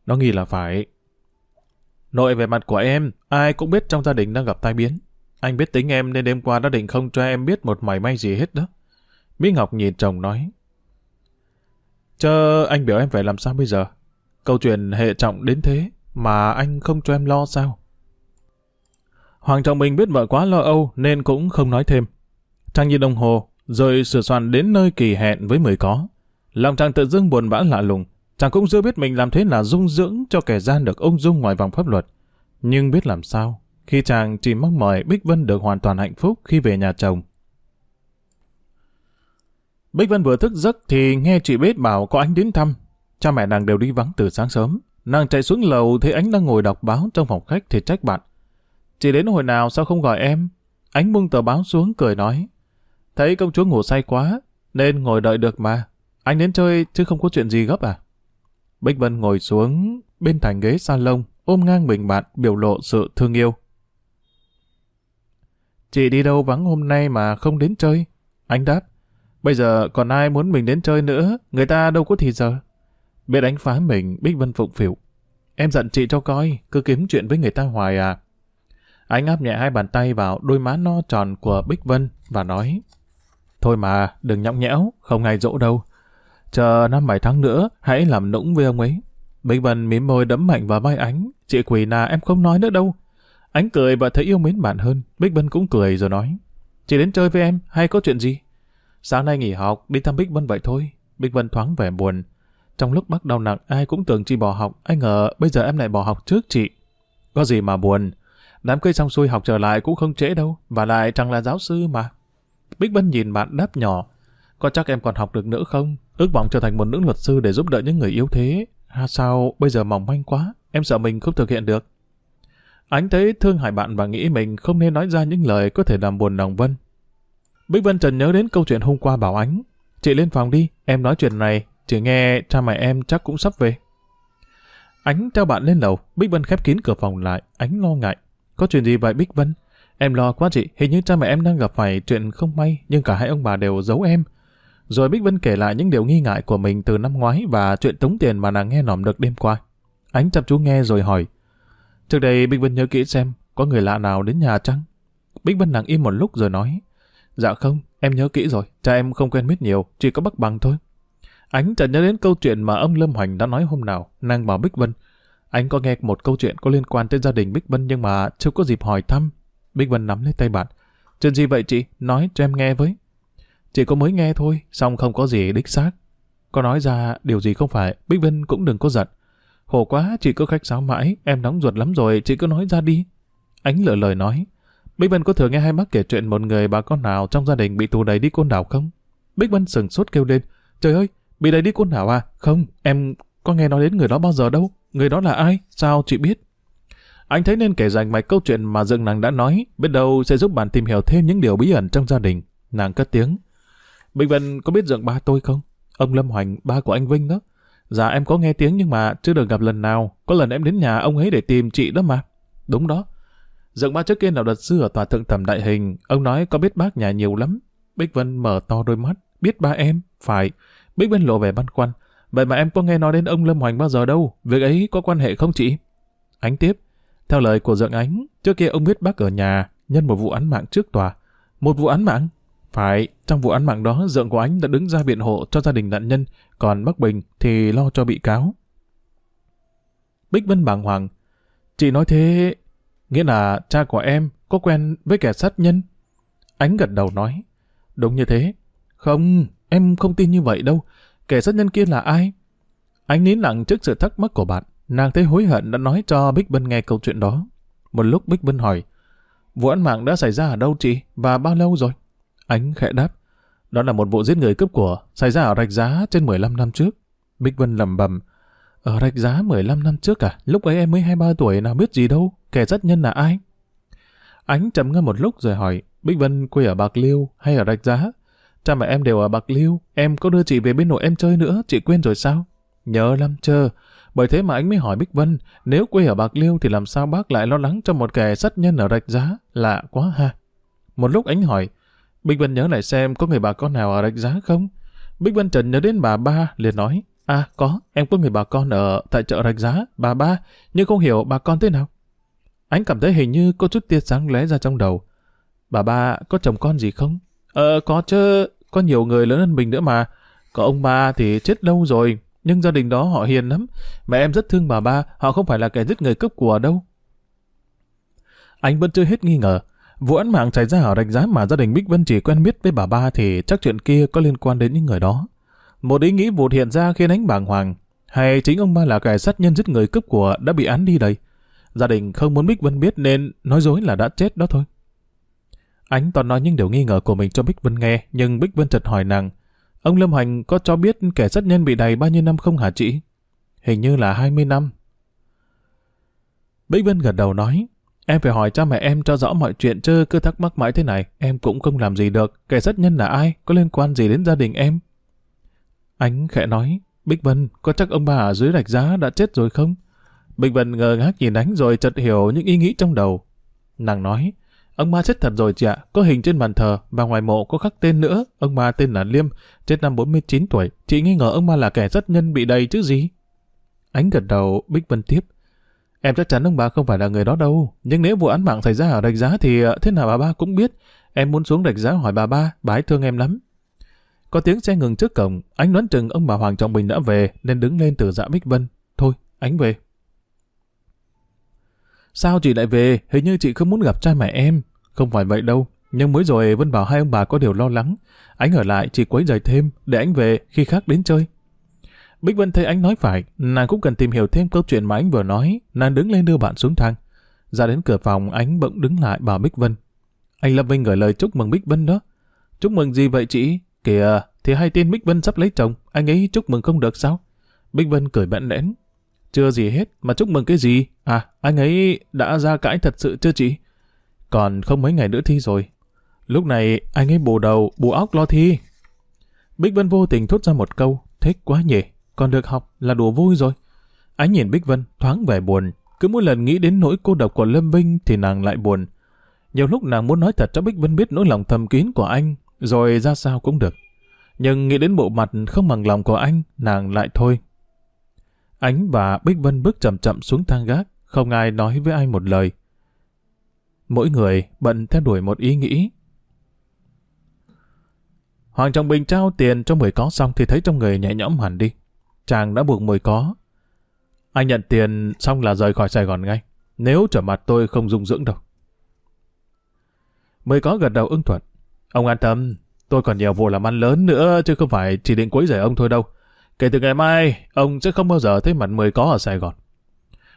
Nó nghi là phải. Nội về mặt của em, ai cũng biết trong gia đình đang gặp tai biến. Anh biết tính em nên đêm qua đã định không cho em biết một mảy may gì hết đó. Mỹ Ngọc nhìn chồng nói. Chờ anh biểu em phải làm sao bây giờ? Câu chuyện hệ trọng đến thế mà anh không cho em lo sao? Hoàng Trọng Bình biết vợ quá lo âu nên cũng không nói thêm. Trang nhìn đồng hồ, rồi sửa soạn đến nơi kỳ hẹn với mười có. Lòng chàng tự dưng buồn bã lạ lùng. Chàng cũng chưa biết mình làm thế là dung dưỡng cho kẻ gian được ung dung ngoài vòng pháp luật. Nhưng biết làm sao, khi chàng chỉ mong mỏi Bích Vân được hoàn toàn hạnh phúc khi về nhà chồng. Bích Vân vừa thức giấc thì nghe chị Bết bảo có anh đến thăm. Cha mẹ nàng đều đi vắng từ sáng sớm. Nàng chạy xuống lầu thấy ánh đang ngồi đọc báo trong phòng khách thì trách bạn. Chị đến hồi nào sao không gọi em? Ánh buông tờ báo xuống cười nói. Thấy công chúa ngủ say quá, nên ngồi đợi được mà. Anh đến chơi chứ không có chuyện gì gấp à? Bích Vân ngồi xuống bên thành ghế salon, ôm ngang mình bạn biểu lộ sự thương yêu. Chị đi đâu vắng hôm nay mà không đến chơi? Anh đáp. Bây giờ còn ai muốn mình đến chơi nữa, người ta đâu có thì giờ. Biết đánh phá mình, Bích Vân phụng phịu. Em giận chị cho coi, cứ kiếm chuyện với người ta hoài à. Anh áp nhẹ hai bàn tay vào đôi má no tròn của Bích Vân và nói Thôi mà, đừng nhõng nhẽo, không ngày dỗ đâu. Chờ năm bảy tháng nữa, hãy làm nũng với ông ấy. Bích Vân mím môi đấm mạnh vào vai ánh. Chị quỷ nà em không nói nữa đâu. Ánh cười và thấy yêu mến bạn hơn. Bích Vân cũng cười rồi nói. Chị đến chơi với em, hay có chuyện gì? Sáng nay nghỉ học, đi thăm Bích Vân vậy thôi. Bích Vân thoáng vẻ buồn. Trong lúc bắt đau nặng, ai cũng tưởng chị bỏ học. Anh ngờ bây giờ em lại bỏ học trước chị. Có gì mà buồn. Đám cây xong xuôi học trở lại cũng không trễ đâu. Và lại chẳng là giáo sư mà. Bích Vân nhìn bạn đáp nhỏ. Có chắc em còn học được nữa không? Ước vọng trở thành một nữ luật sư để giúp đỡ những người yếu thế. Ha sao bây giờ mỏng manh quá? Em sợ mình không thực hiện được. ánh thấy thương hại bạn và nghĩ mình không nên nói ra những lời có thể làm buồn lòng Vân. Bích Vân Trần nhớ đến câu chuyện hôm qua bảo ánh. Chị lên phòng đi, em nói chuyện này, chỉ nghe cha mẹ em chắc cũng sắp về. Ánh theo bạn lên lầu, Bích Vân khép kín cửa phòng lại, Ánh lo ngại. Có chuyện gì vậy Bích Vân? Em lo quá chị, hình như cha mẹ em đang gặp phải chuyện không may, nhưng cả hai ông bà đều giấu em. Rồi Bích Vân kể lại những điều nghi ngại của mình từ năm ngoái và chuyện tống tiền mà nàng nghe nòm được đêm qua. Ánh chăm chú nghe rồi hỏi. Trước đây Bích Vân nhớ kỹ xem, có người lạ nào đến nhà chăng? Bích Vân lặng im một lúc rồi nói. Dạ không, em nhớ kỹ rồi, cha em không quen biết nhiều, chỉ có bắc bằng thôi. Ánh chợt nhớ đến câu chuyện mà ông Lâm Hoành đã nói hôm nào, nàng bảo Bích Vân. Anh có nghe một câu chuyện có liên quan tới gia đình Bích Vân nhưng mà chưa có dịp hỏi thăm. Bích Vân nắm lấy tay bạn. Chuyện gì vậy chị? Nói cho em nghe với. Chị có mới nghe thôi, xong không có gì đích xác. Có nói ra điều gì không phải, Bích Vân cũng đừng có giận. Khổ quá, chị cứ khách sáo mãi, em nóng ruột lắm rồi, chị cứ nói ra đi. Ánh lựa lời nói. Bích Vân có thường nghe hai bác kể chuyện một người bà con nào trong gia đình bị tù đầy đi côn đảo không? Bích Vân sừng sốt kêu lên. Trời ơi, bị đầy đi côn đảo à? Không, em có nghe nói đến người đó bao giờ đâu. Người đó là ai? Sao chị biết? Anh thấy nên kể dành mạch câu chuyện mà dựng nàng đã nói, biết đâu sẽ giúp bạn tìm hiểu thêm những điều bí ẩn trong gia đình. Nàng cất tiếng. Bích Vân có biết dượng ba tôi không? Ông Lâm Hoành, ba của anh Vinh đó. Dạ em có nghe tiếng nhưng mà chưa được gặp lần nào. Có lần em đến nhà ông ấy để tìm chị đó mà. Đúng đó. Dượng ba trước kia nào đặt sư ở tòa thượng thẩm đại hình. Ông nói có biết bác nhà nhiều lắm. Bích Vân mở to đôi mắt. Biết ba em? Phải. Bích Vân lộ vẻ băn khoăn. Vậy mà em có nghe nói đến ông Lâm Hoành bao giờ đâu. Việc ấy có quan hệ không chị? Ánh tiếp. Theo lời của dượng ánh, trước kia ông biết bác ở nhà, nhân một vụ án mạng trước tòa. Một vụ án mạng? Phải, trong vụ án mạng đó, dượng của Ánh đã đứng ra biện hộ cho gia đình nạn nhân, còn Bắc Bình thì lo cho bị cáo. Bích Vân bàng hoàng. Chị nói thế, nghĩa là cha của em có quen với kẻ sát nhân? Ánh gật đầu nói. Đúng như thế. Không, em không tin như vậy đâu. Kẻ sát nhân kia là ai? Ánh nín lặng trước sự thắc mắc của bạn. Nàng thấy hối hận đã nói cho Bích Vân nghe câu chuyện đó. Một lúc Bích Vân hỏi, vụ án mạng đã xảy ra ở đâu chị? Và bao lâu rồi? Ánh khẽ đáp, đó là một vụ giết người cướp của, xảy ra ở Rạch Giá trên 15 năm trước. Bích Vân lầm bầm, ở Rạch Giá 15 năm trước à? Lúc ấy em mới 23 tuổi nào biết gì đâu, kẻ sát nhân là ai? Ánh trầm ngâm một lúc rồi hỏi, Bích Vân quê ở Bạc Liêu hay ở Rạch Giá? Cha mẹ em đều ở Bạc Liêu, em có đưa chị về bên nội em chơi nữa, chị quên rồi sao? Nhớ lắm chưa? Bởi thế mà anh mới hỏi Bích Vân, nếu quê ở Bạc Liêu thì làm sao bác lại lo lắng cho một kẻ sát nhân ở rạch giá? Lạ quá ha. Một lúc anh hỏi, Bích Vân nhớ lại xem có người bà con nào ở rạch giá không? Bích Vân Trần nhớ đến bà ba, liền nói, À có, em có người bà con ở tại chợ rạch giá, bà ba, nhưng không hiểu bà con thế nào. Anh cảm thấy hình như có chút tia sáng lóe ra trong đầu. Bà ba có chồng con gì không? Ờ, có chứ, có nhiều người lớn hơn mình nữa mà. Có ông ba thì chết lâu rồi, nhưng gia đình đó họ hiền lắm. Mẹ em rất thương bà ba, họ không phải là kẻ giết người cướp của đâu. Anh vẫn chưa hết nghi ngờ. Vụ án mạng xảy ra ở rạch giá mà gia đình Bích Vân chỉ quen biết với bà ba thì chắc chuyện kia có liên quan đến những người đó. Một ý nghĩ vụt hiện ra khiến anh bàng hoàng. Hay chính ông ba là kẻ sát nhân giết người cướp của đã bị án đi đây. Gia đình không muốn Bích Vân biết nên nói dối là đã chết đó thôi. Ánh toàn nói những điều nghi ngờ của mình cho Bích Vân nghe, nhưng Bích Vân chợt hỏi nàng, Ông Lâm Hành có cho biết kẻ sát nhân bị đầy bao nhiêu năm không hả chị? Hình như là 20 năm. Bích Vân gật đầu nói, em phải hỏi cha mẹ em cho rõ mọi chuyện chứ cứ thắc mắc mãi thế này, em cũng không làm gì được. Kẻ sát nhân là ai? Có liên quan gì đến gia đình em? Ánh khẽ nói, Bích Vân, có chắc ông bà ở dưới rạch giá đã chết rồi không? Bích Vân ngờ ngác nhìn ánh rồi chợt hiểu những ý nghĩ trong đầu. Nàng nói, Ông ma chết thật rồi chị ạ, có hình trên bàn thờ và ngoài mộ có khắc tên nữa. Ông ma tên là Liêm, chết năm 49 tuổi. Chị nghi ngờ ông ma là kẻ rất nhân bị đầy chứ gì? Ánh gật đầu, Bích Vân tiếp. Em chắc chắn ông bà không phải là người đó đâu. Nhưng nếu vụ án mạng xảy ra ở đạch giá thì ờ, thế nào bà ba cũng biết. Em muốn xuống đạch giá hỏi bà ba, bà ấy thương em lắm. Có tiếng xe ngừng trước cổng, ánh đoán chừng ông bà Hoàng Trọng Bình đã về nên đứng lên từ dạ Bích Vân. Thôi, ánh về. Sao chị lại về? Hình như chị không muốn gặp cha mẹ em. Không phải vậy đâu. Nhưng mới rồi Vân bảo hai ông bà có điều lo lắng. Anh ở lại chỉ quấy giày thêm để anh về khi khác đến chơi. Bích Vân thấy anh nói phải, nàng cũng cần tìm hiểu thêm câu chuyện mà anh vừa nói. Nàng đứng lên đưa bạn xuống thang. Ra đến cửa phòng, anh bỗng đứng lại bảo Bích Vân. Anh Lâm Vinh gửi lời chúc mừng Bích Vân đó. Chúc mừng gì vậy chị? Kìa, thì hai tên Bích Vân sắp lấy chồng, anh ấy chúc mừng không được sao? Bích Vân cười bẽn lẽn. Chưa gì hết, mà chúc mừng cái gì? À, anh ấy đã ra cãi thật sự chưa chị? Còn không mấy ngày nữa thi rồi. Lúc này anh ấy bù đầu, bù óc lo thi. Bích Vân vô tình thốt ra một câu, thích quá nhỉ, còn được học là đùa vui rồi. Ánh nhìn Bích Vân thoáng vẻ buồn, cứ mỗi lần nghĩ đến nỗi cô độc của Lâm Vinh thì nàng lại buồn. Nhiều lúc nàng muốn nói thật cho Bích Vân biết nỗi lòng thầm kín của anh, rồi ra sao cũng được. Nhưng nghĩ đến bộ mặt không bằng lòng của anh, nàng lại thôi. Ánh và Bích Vân bước chậm chậm xuống thang gác, không ai nói với ai một lời. Mỗi người bận theo đuổi một ý nghĩ. Hoàng Trọng Bình trao tiền cho mười có xong thì thấy trong người nhẹ nhõm hẳn đi. Chàng đã buộc mười có. Anh nhận tiền xong là rời khỏi Sài Gòn ngay. Nếu trở mặt tôi không dung dưỡng đâu. Mười có gật đầu ưng thuận. Ông an tâm, tôi còn nhiều vụ làm ăn lớn nữa chứ không phải chỉ định quấy rầy ông thôi đâu. Kể từ ngày mai, ông sẽ không bao giờ thấy mặt mười có ở Sài Gòn.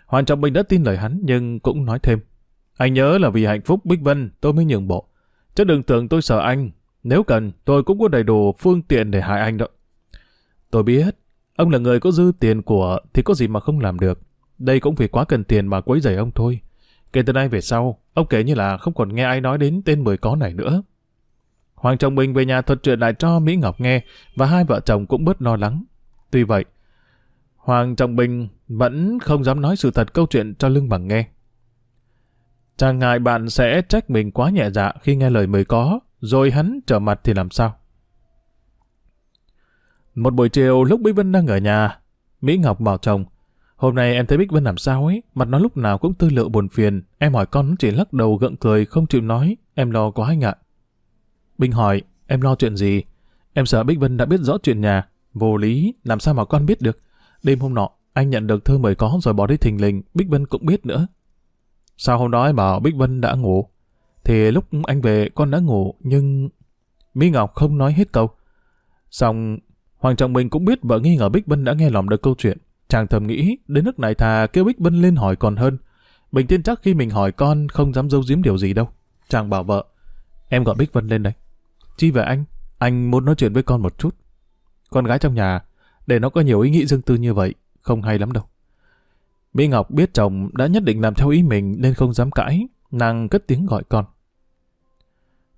Hoàng Trọng Bình đã tin lời hắn nhưng cũng nói thêm. Anh nhớ là vì hạnh phúc Bích Vân tôi mới nhường bộ. Chứ đừng tưởng tôi sợ anh. Nếu cần, tôi cũng có đầy đủ phương tiện để hại anh đó. Tôi biết, ông là người có dư tiền của thì có gì mà không làm được. Đây cũng vì quá cần tiền mà quấy rầy ông thôi. Kể từ nay về sau, ông kể như là không còn nghe ai nói đến tên mười có này nữa. Hoàng Trọng Bình về nhà thuật chuyện lại cho Mỹ Ngọc nghe và hai vợ chồng cũng bớt lo lắng. Tuy vậy, Hoàng Trọng Bình vẫn không dám nói sự thật câu chuyện cho Lương Bằng nghe. Chàng ngại bạn sẽ trách mình quá nhẹ dạ khi nghe lời mời có, rồi hắn trở mặt thì làm sao? Một buổi chiều lúc Bích Vân đang ở nhà, Mỹ Ngọc bảo chồng, hôm nay em thấy Bích Vân làm sao ấy, mặt nó lúc nào cũng tư lự buồn phiền, em hỏi con nó chỉ lắc đầu gượng cười không chịu nói, em lo quá anh ạ. Bình hỏi, em lo chuyện gì? Em sợ Bích Vân đã biết rõ chuyện nhà, vô lý, làm sao mà con biết được? Đêm hôm nọ, anh nhận được thư mời có rồi bỏ đi thình lình, Bích Vân cũng biết nữa. Sao hôm đó em bảo Bích Vân đã ngủ? Thì lúc anh về con đã ngủ, nhưng... Mỹ Ngọc không nói hết câu. Xong, Hoàng Trọng Bình cũng biết vợ nghi ngờ Bích Vân đã nghe lòng được câu chuyện. Chàng thầm nghĩ, đến nước này thà kêu Bích Vân lên hỏi còn hơn. Bình tin chắc khi mình hỏi con không dám giấu giếm điều gì đâu. Chàng bảo vợ, em gọi Bích Vân lên đây. Chi về anh? Anh muốn nói chuyện với con một chút. Con gái trong nhà, để nó có nhiều ý nghĩ dương tư như vậy, không hay lắm đâu. Mỹ Ngọc biết chồng đã nhất định làm theo ý mình nên không dám cãi, nàng cất tiếng gọi con.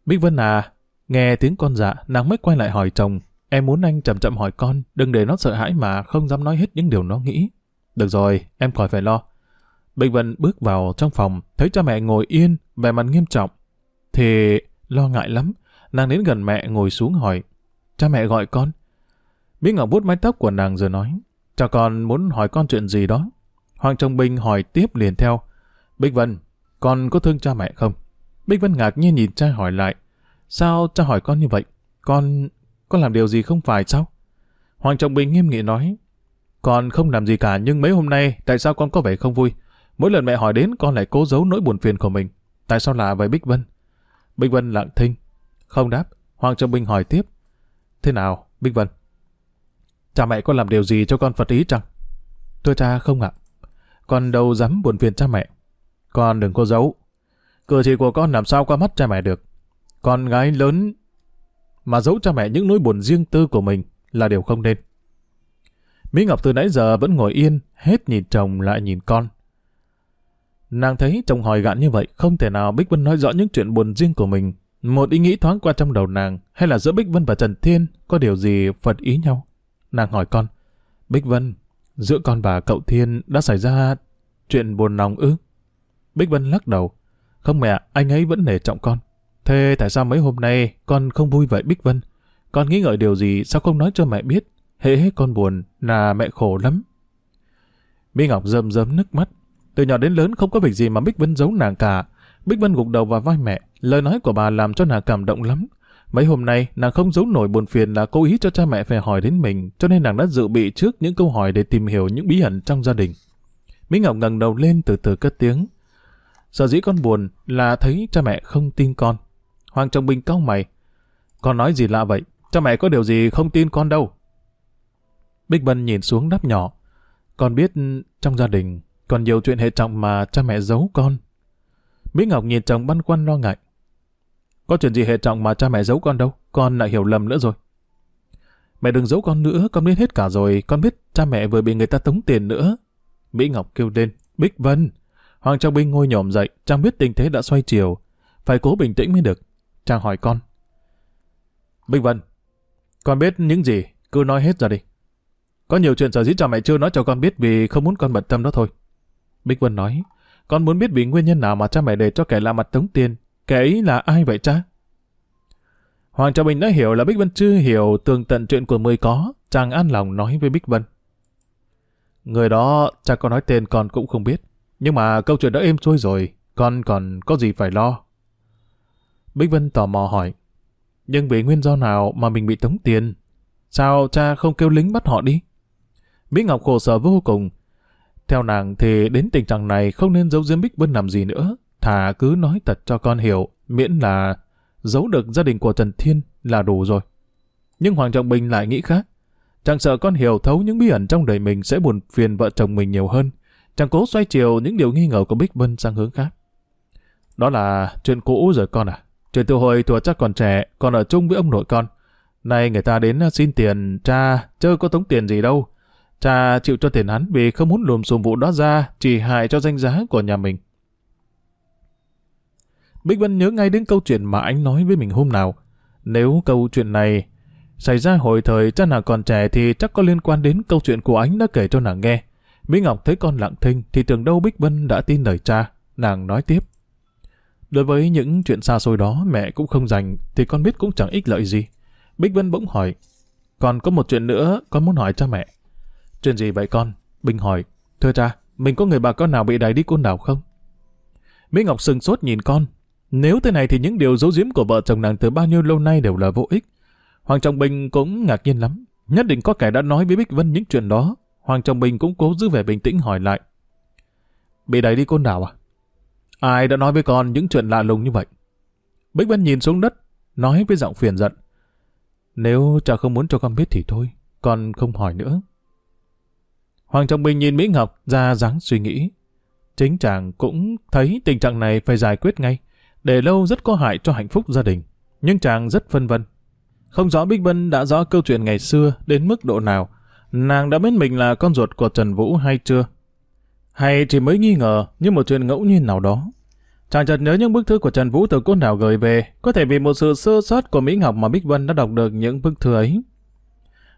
Bích Vân à, nghe tiếng con dạ, nàng mới quay lại hỏi chồng, em muốn anh chậm chậm hỏi con, đừng để nó sợ hãi mà không dám nói hết những điều nó nghĩ. Được rồi, em khỏi phải lo. Bích Vân bước vào trong phòng, thấy cha mẹ ngồi yên, vẻ mặt nghiêm trọng. Thì lo ngại lắm, nàng đến gần mẹ ngồi xuống hỏi, cha mẹ gọi con. Mỹ Ngọc vuốt mái tóc của nàng rồi nói, cha con muốn hỏi con chuyện gì đó. Hoàng Trọng Bình hỏi tiếp liền theo, Bích Vân, con có thương cha mẹ không? Bích Vân ngạc nhiên nhìn cha hỏi lại. Sao cha hỏi con như vậy? Con... con làm điều gì không phải sao? Hoàng Trọng Bình nghiêm nghị nói. Con không làm gì cả nhưng mấy hôm nay tại sao con có vẻ không vui? Mỗi lần mẹ hỏi đến con lại cố giấu nỗi buồn phiền của mình. Tại sao lạ vậy Bích Vân? Bích Vân lặng thinh. Không đáp. Hoàng Trọng Bình hỏi tiếp. Thế nào, Bích Vân? Cha mẹ con làm điều gì cho con phật ý chăng? Tôi cha không ạ. Con đâu dám buồn phiền cha mẹ. Con đừng có giấu. Cử chỉ của con làm sao qua mắt cha mẹ được. Con gái lớn mà giấu cha mẹ những nỗi buồn riêng tư của mình là điều không nên. Mỹ Ngọc từ nãy giờ vẫn ngồi yên, hết nhìn chồng lại nhìn con. Nàng thấy chồng hỏi gạn như vậy, không thể nào Bích Vân nói rõ những chuyện buồn riêng của mình. Một ý nghĩ thoáng qua trong đầu nàng, hay là giữa Bích Vân và Trần Thiên có điều gì phật ý nhau? Nàng hỏi con, Bích Vân, giữa con và cậu Thiên đã xảy ra chuyện buồn lòng ư? Bích Vân lắc đầu, không mẹ, anh ấy vẫn nể trọng con. Thế tại sao mấy hôm nay con không vui vậy Bích Vân? Con nghĩ ngợi điều gì sao không nói cho mẹ biết? Hễ con buồn là mẹ khổ lắm. Mỹ Ngọc rơm rớm nước mắt. Từ nhỏ đến lớn không có việc gì mà Bích Vân giấu nàng cả. Bích Vân gục đầu vào vai mẹ. Lời nói của bà làm cho nàng cảm động lắm. Mấy hôm nay, nàng không giấu nổi buồn phiền là cố ý cho cha mẹ phải hỏi đến mình, cho nên nàng đã dự bị trước những câu hỏi để tìm hiểu những bí ẩn trong gia đình. Mỹ Ngọc ngẩng đầu lên từ từ cất tiếng. Sở dĩ con buồn là thấy cha mẹ không tin con. Hoàng Trọng Bình cau mày. Con nói gì lạ vậy? Cha mẹ có điều gì không tin con đâu. Bích Vân nhìn xuống đáp nhỏ. Con biết trong gia đình còn nhiều chuyện hệ trọng mà cha mẹ giấu con. Mỹ Ngọc nhìn chồng băn khoăn lo ngại. Có chuyện gì hệ trọng mà cha mẹ giấu con đâu, con lại hiểu lầm nữa rồi. Mẹ đừng giấu con nữa, con biết hết cả rồi, con biết cha mẹ vừa bị người ta tống tiền nữa. Mỹ Ngọc kêu lên, Bích Vân. Hoàng Trọng Binh ngồi nhổm dậy, chàng biết tình thế đã xoay chiều. Phải cố bình tĩnh mới được. Chàng hỏi con. Bích Vân, con biết những gì, cứ nói hết ra đi. Có nhiều chuyện sở dĩ cha mẹ chưa nói cho con biết vì không muốn con bận tâm đó thôi. Bích Vân nói, con muốn biết vì nguyên nhân nào mà cha mẹ để cho kẻ lạ mặt tống tiền. Kẻ ấy là ai vậy cha? Hoàng Trọng Bình đã hiểu là Bích Vân chưa hiểu tường tận chuyện của Mười có. Chàng an lòng nói với Bích Vân. Người đó, cha có nói tên con cũng không biết. Nhưng mà câu chuyện đã êm xuôi rồi, con còn có gì phải lo. Bích Vân tò mò hỏi. Nhưng vì nguyên do nào mà mình bị tống tiền? Sao cha không kêu lính bắt họ đi? Mỹ Ngọc khổ sở vô cùng. Theo nàng thì đến tình trạng này không nên giấu giếm Bích Vân làm gì nữa. Thà cứ nói thật cho con hiểu, miễn là giấu được gia đình của Trần Thiên là đủ rồi. Nhưng Hoàng Trọng Bình lại nghĩ khác. Chàng sợ con hiểu thấu những bí ẩn trong đời mình sẽ buồn phiền vợ chồng mình nhiều hơn. Chàng cố xoay chiều những điều nghi ngờ của Bích Vân sang hướng khác. Đó là chuyện cũ rồi con à. Chuyện từ hồi tuổi chắc còn trẻ, còn ở chung với ông nội con. Nay người ta đến xin tiền, cha, chơi có tống tiền gì đâu. Cha chịu cho tiền hắn vì không muốn lùm xùm vụ đó ra, chỉ hại cho danh giá của nhà mình. Bích Vân nhớ ngay đến câu chuyện mà anh nói với mình hôm nào. Nếu câu chuyện này xảy ra hồi thời cha nàng còn trẻ thì chắc có liên quan đến câu chuyện của anh đã kể cho nàng nghe. Mỹ Ngọc thấy con lặng thinh thì tưởng đâu Bích Vân đã tin lời cha. Nàng nói tiếp. Đối với những chuyện xa xôi đó mẹ cũng không dành thì con biết cũng chẳng ích lợi gì. Bích Vân bỗng hỏi. Còn có một chuyện nữa con muốn hỏi cha mẹ. Chuyện gì vậy con? Bình hỏi. Thưa cha, mình có người bà con nào bị đày đi côn đảo không? Mỹ Ngọc sừng sốt nhìn con. Nếu thế này thì những điều giấu giếm của vợ chồng nàng từ bao nhiêu lâu nay đều là vô ích. Hoàng Trọng Bình cũng ngạc nhiên lắm. Nhất định có kẻ đã nói với Bích Vân những chuyện đó. Hoàng Trọng Bình cũng cố giữ vẻ bình tĩnh hỏi lại. Bị đẩy đi côn đảo à? Ai đã nói với con những chuyện lạ lùng như vậy? Bích Vân nhìn xuống đất, nói với giọng phiền giận. Nếu cha không muốn cho con biết thì thôi, con không hỏi nữa. Hoàng Trọng Bình nhìn Mỹ Ngọc ra dáng suy nghĩ. Chính chàng cũng thấy tình trạng này phải giải quyết ngay. Để lâu rất có hại cho hạnh phúc gia đình. Nhưng chàng rất phân vân. Không rõ Bích Vân đã rõ câu chuyện ngày xưa đến mức độ nào. Nàng đã biết mình là con ruột của Trần Vũ hay chưa? Hay chỉ mới nghi ngờ như một chuyện ngẫu nhiên nào đó? Chàng chợt nhớ những bức thư của Trần Vũ từ côn đảo gửi về, có thể vì một sự sơ sót của Mỹ Ngọc mà Bích Vân đã đọc được những bức thư ấy.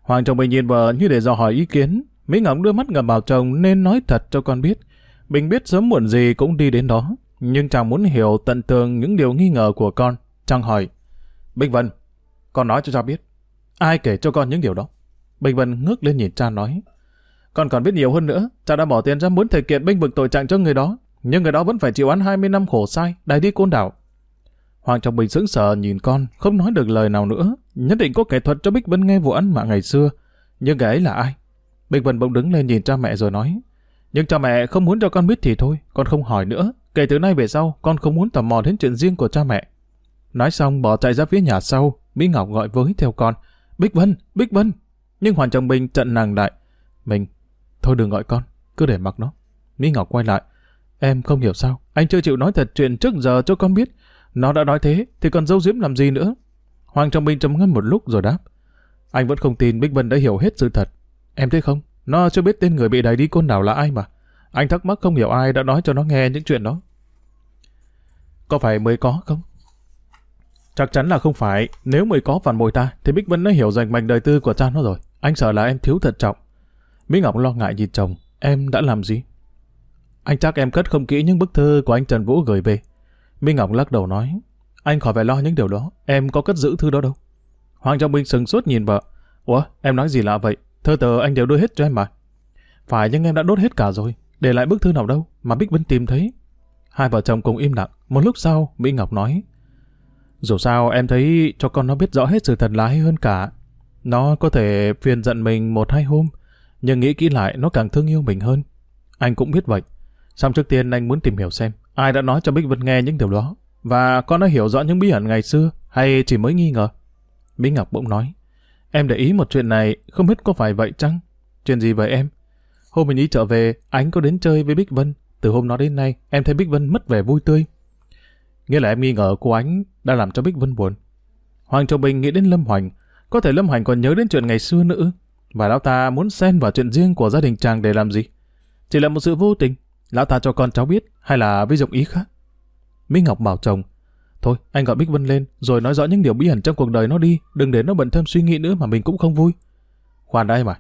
Hoàng chồng bình nhìn vợ như để dò hỏi ý kiến, Mỹ Ngọc đưa mắt ngầm vào chồng nên nói thật cho con biết. bình biết sớm muộn gì cũng đi đến đó, nhưng chàng muốn hiểu tận tường những điều nghi ngờ của con. Chàng hỏi, Bình Vân, con nói cho cha biết, ai kể cho con những điều đó? Bình Vân ngước lên nhìn cha nói, con còn biết nhiều hơn nữa, cha đã bỏ tiền ra muốn thể kiện binh vực tội trạng cho người đó, nhưng người đó vẫn phải chịu án 20 năm khổ sai, đài đi côn đảo. Hoàng Trọng Bình sững sờ nhìn con, không nói được lời nào nữa, nhất định có kẻ thuật cho Bích Vân nghe vụ ăn mạng ngày xưa. Nhưng kẻ ấy là ai? Bình Vân bỗng đứng lên nhìn cha mẹ rồi nói, nhưng cha mẹ không muốn cho con biết thì thôi, con không hỏi nữa. Kể từ nay về sau, con không muốn tò mò đến chuyện riêng của cha mẹ. Nói xong bỏ chạy ra phía nhà sau, Mỹ Ngọc gọi với theo con. Bích Vân, Bích Vân. Nhưng Hoàng Trọng Bình trận nàng lại. Mình, thôi đừng gọi con, cứ để mặc nó. Mỹ Ngọc quay lại. Em không hiểu sao, anh chưa chịu nói thật chuyện trước giờ cho con biết. Nó đã nói thế, thì còn dâu diếm làm gì nữa? Hoàng Trọng Bình trầm ngâm một lúc rồi đáp. Anh vẫn không tin Bích Vân đã hiểu hết sự thật. Em thấy không? Nó chưa biết tên người bị đẩy đi côn đảo là ai mà. Anh thắc mắc không hiểu ai đã nói cho nó nghe những chuyện đó. Có phải mới có không? Chắc chắn là không phải. Nếu mới có phản bội ta, thì Bích Vân đã hiểu rành mạch đời tư của cha nó rồi. Anh sợ là em thiếu thận trọng. Mỹ Ngọc lo ngại nhìn chồng. Em đã làm gì? Anh chắc em cất không kỹ những bức thư của anh Trần Vũ gửi về. Minh Ngọc lắc đầu nói, anh khỏi phải lo những điều đó, em có cất giữ thư đó đâu. Hoàng Trọng Minh sừng sốt nhìn vợ. Ủa, em nói gì lạ vậy? Thơ tờ anh đều đưa hết cho em mà. Phải nhưng em đã đốt hết cả rồi, để lại bức thư nào đâu mà Bích vẫn tìm thấy. Hai vợ chồng cùng im lặng, một lúc sau Mỹ Ngọc nói, dù sao em thấy cho con nó biết rõ hết sự thật là hay hơn cả. Nó có thể phiền giận mình một hai hôm, nhưng nghĩ kỹ lại nó càng thương yêu mình hơn. Anh cũng biết vậy. Xong trước tiên anh muốn tìm hiểu xem ai đã nói cho Bích Vân nghe những điều đó. Và con đã hiểu rõ những bí ẩn ngày xưa hay chỉ mới nghi ngờ. Mỹ Ngọc bỗng nói. Em để ý một chuyện này, không biết có phải vậy chăng? Chuyện gì vậy em? Hôm mình đi trở về, anh có đến chơi với Bích Vân. Từ hôm đó đến nay, em thấy Bích Vân mất vẻ vui tươi. Nghĩa là em nghi ngờ cô ánh đã làm cho Bích Vân buồn. Hoàng Trọng Bình nghĩ đến Lâm Hoành. Có thể Lâm Hoành còn nhớ đến chuyện ngày xưa nữa. Và lão ta muốn xen vào chuyện riêng của gia đình chàng để làm gì? Chỉ là một sự vô tình, Lão ta cho con cháu biết hay là với dụng ý khác? Mỹ Ngọc bảo chồng, thôi anh gọi Bích Vân lên rồi nói rõ những điều bí ẩn trong cuộc đời nó đi, đừng để nó bận thêm suy nghĩ nữa mà mình cũng không vui. Khoan đây mà.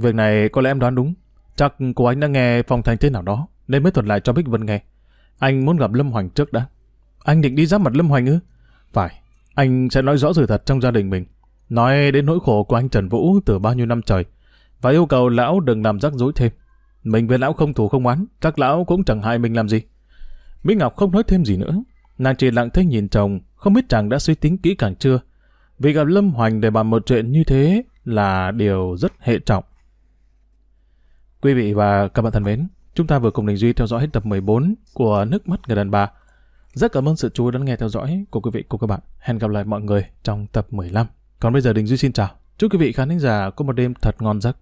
Việc này có lẽ em đoán đúng. Chắc cô anh đã nghe phong thanh thế nào đó, nên mới thuật lại cho Bích Vân nghe. Anh muốn gặp Lâm Hoành trước đã. Anh định đi giáp mặt Lâm Hoành ư? Phải, anh sẽ nói rõ sự thật trong gia đình mình. Nói đến nỗi khổ của anh Trần Vũ từ bao nhiêu năm trời. Và yêu cầu lão đừng làm rắc rối thêm. Mình với lão không thù không oán, chắc lão cũng chẳng hại mình làm gì. Mỹ Ngọc không nói thêm gì nữa. Nàng chỉ lặng thế nhìn chồng, không biết chàng đã suy tính kỹ càng chưa. Vì gặp Lâm Hoành để bàn một chuyện như thế là điều rất hệ trọng. Quý vị và các bạn thân mến, chúng ta vừa cùng Đình Duy theo dõi hết tập 14 của Nước mắt người đàn bà. Rất cảm ơn sự chú ý lắng nghe theo dõi của quý vị cùng các bạn. Hẹn gặp lại mọi người trong tập 15. Còn bây giờ Đình Duy xin chào. Chúc quý vị khán giả có một đêm thật ngon giấc.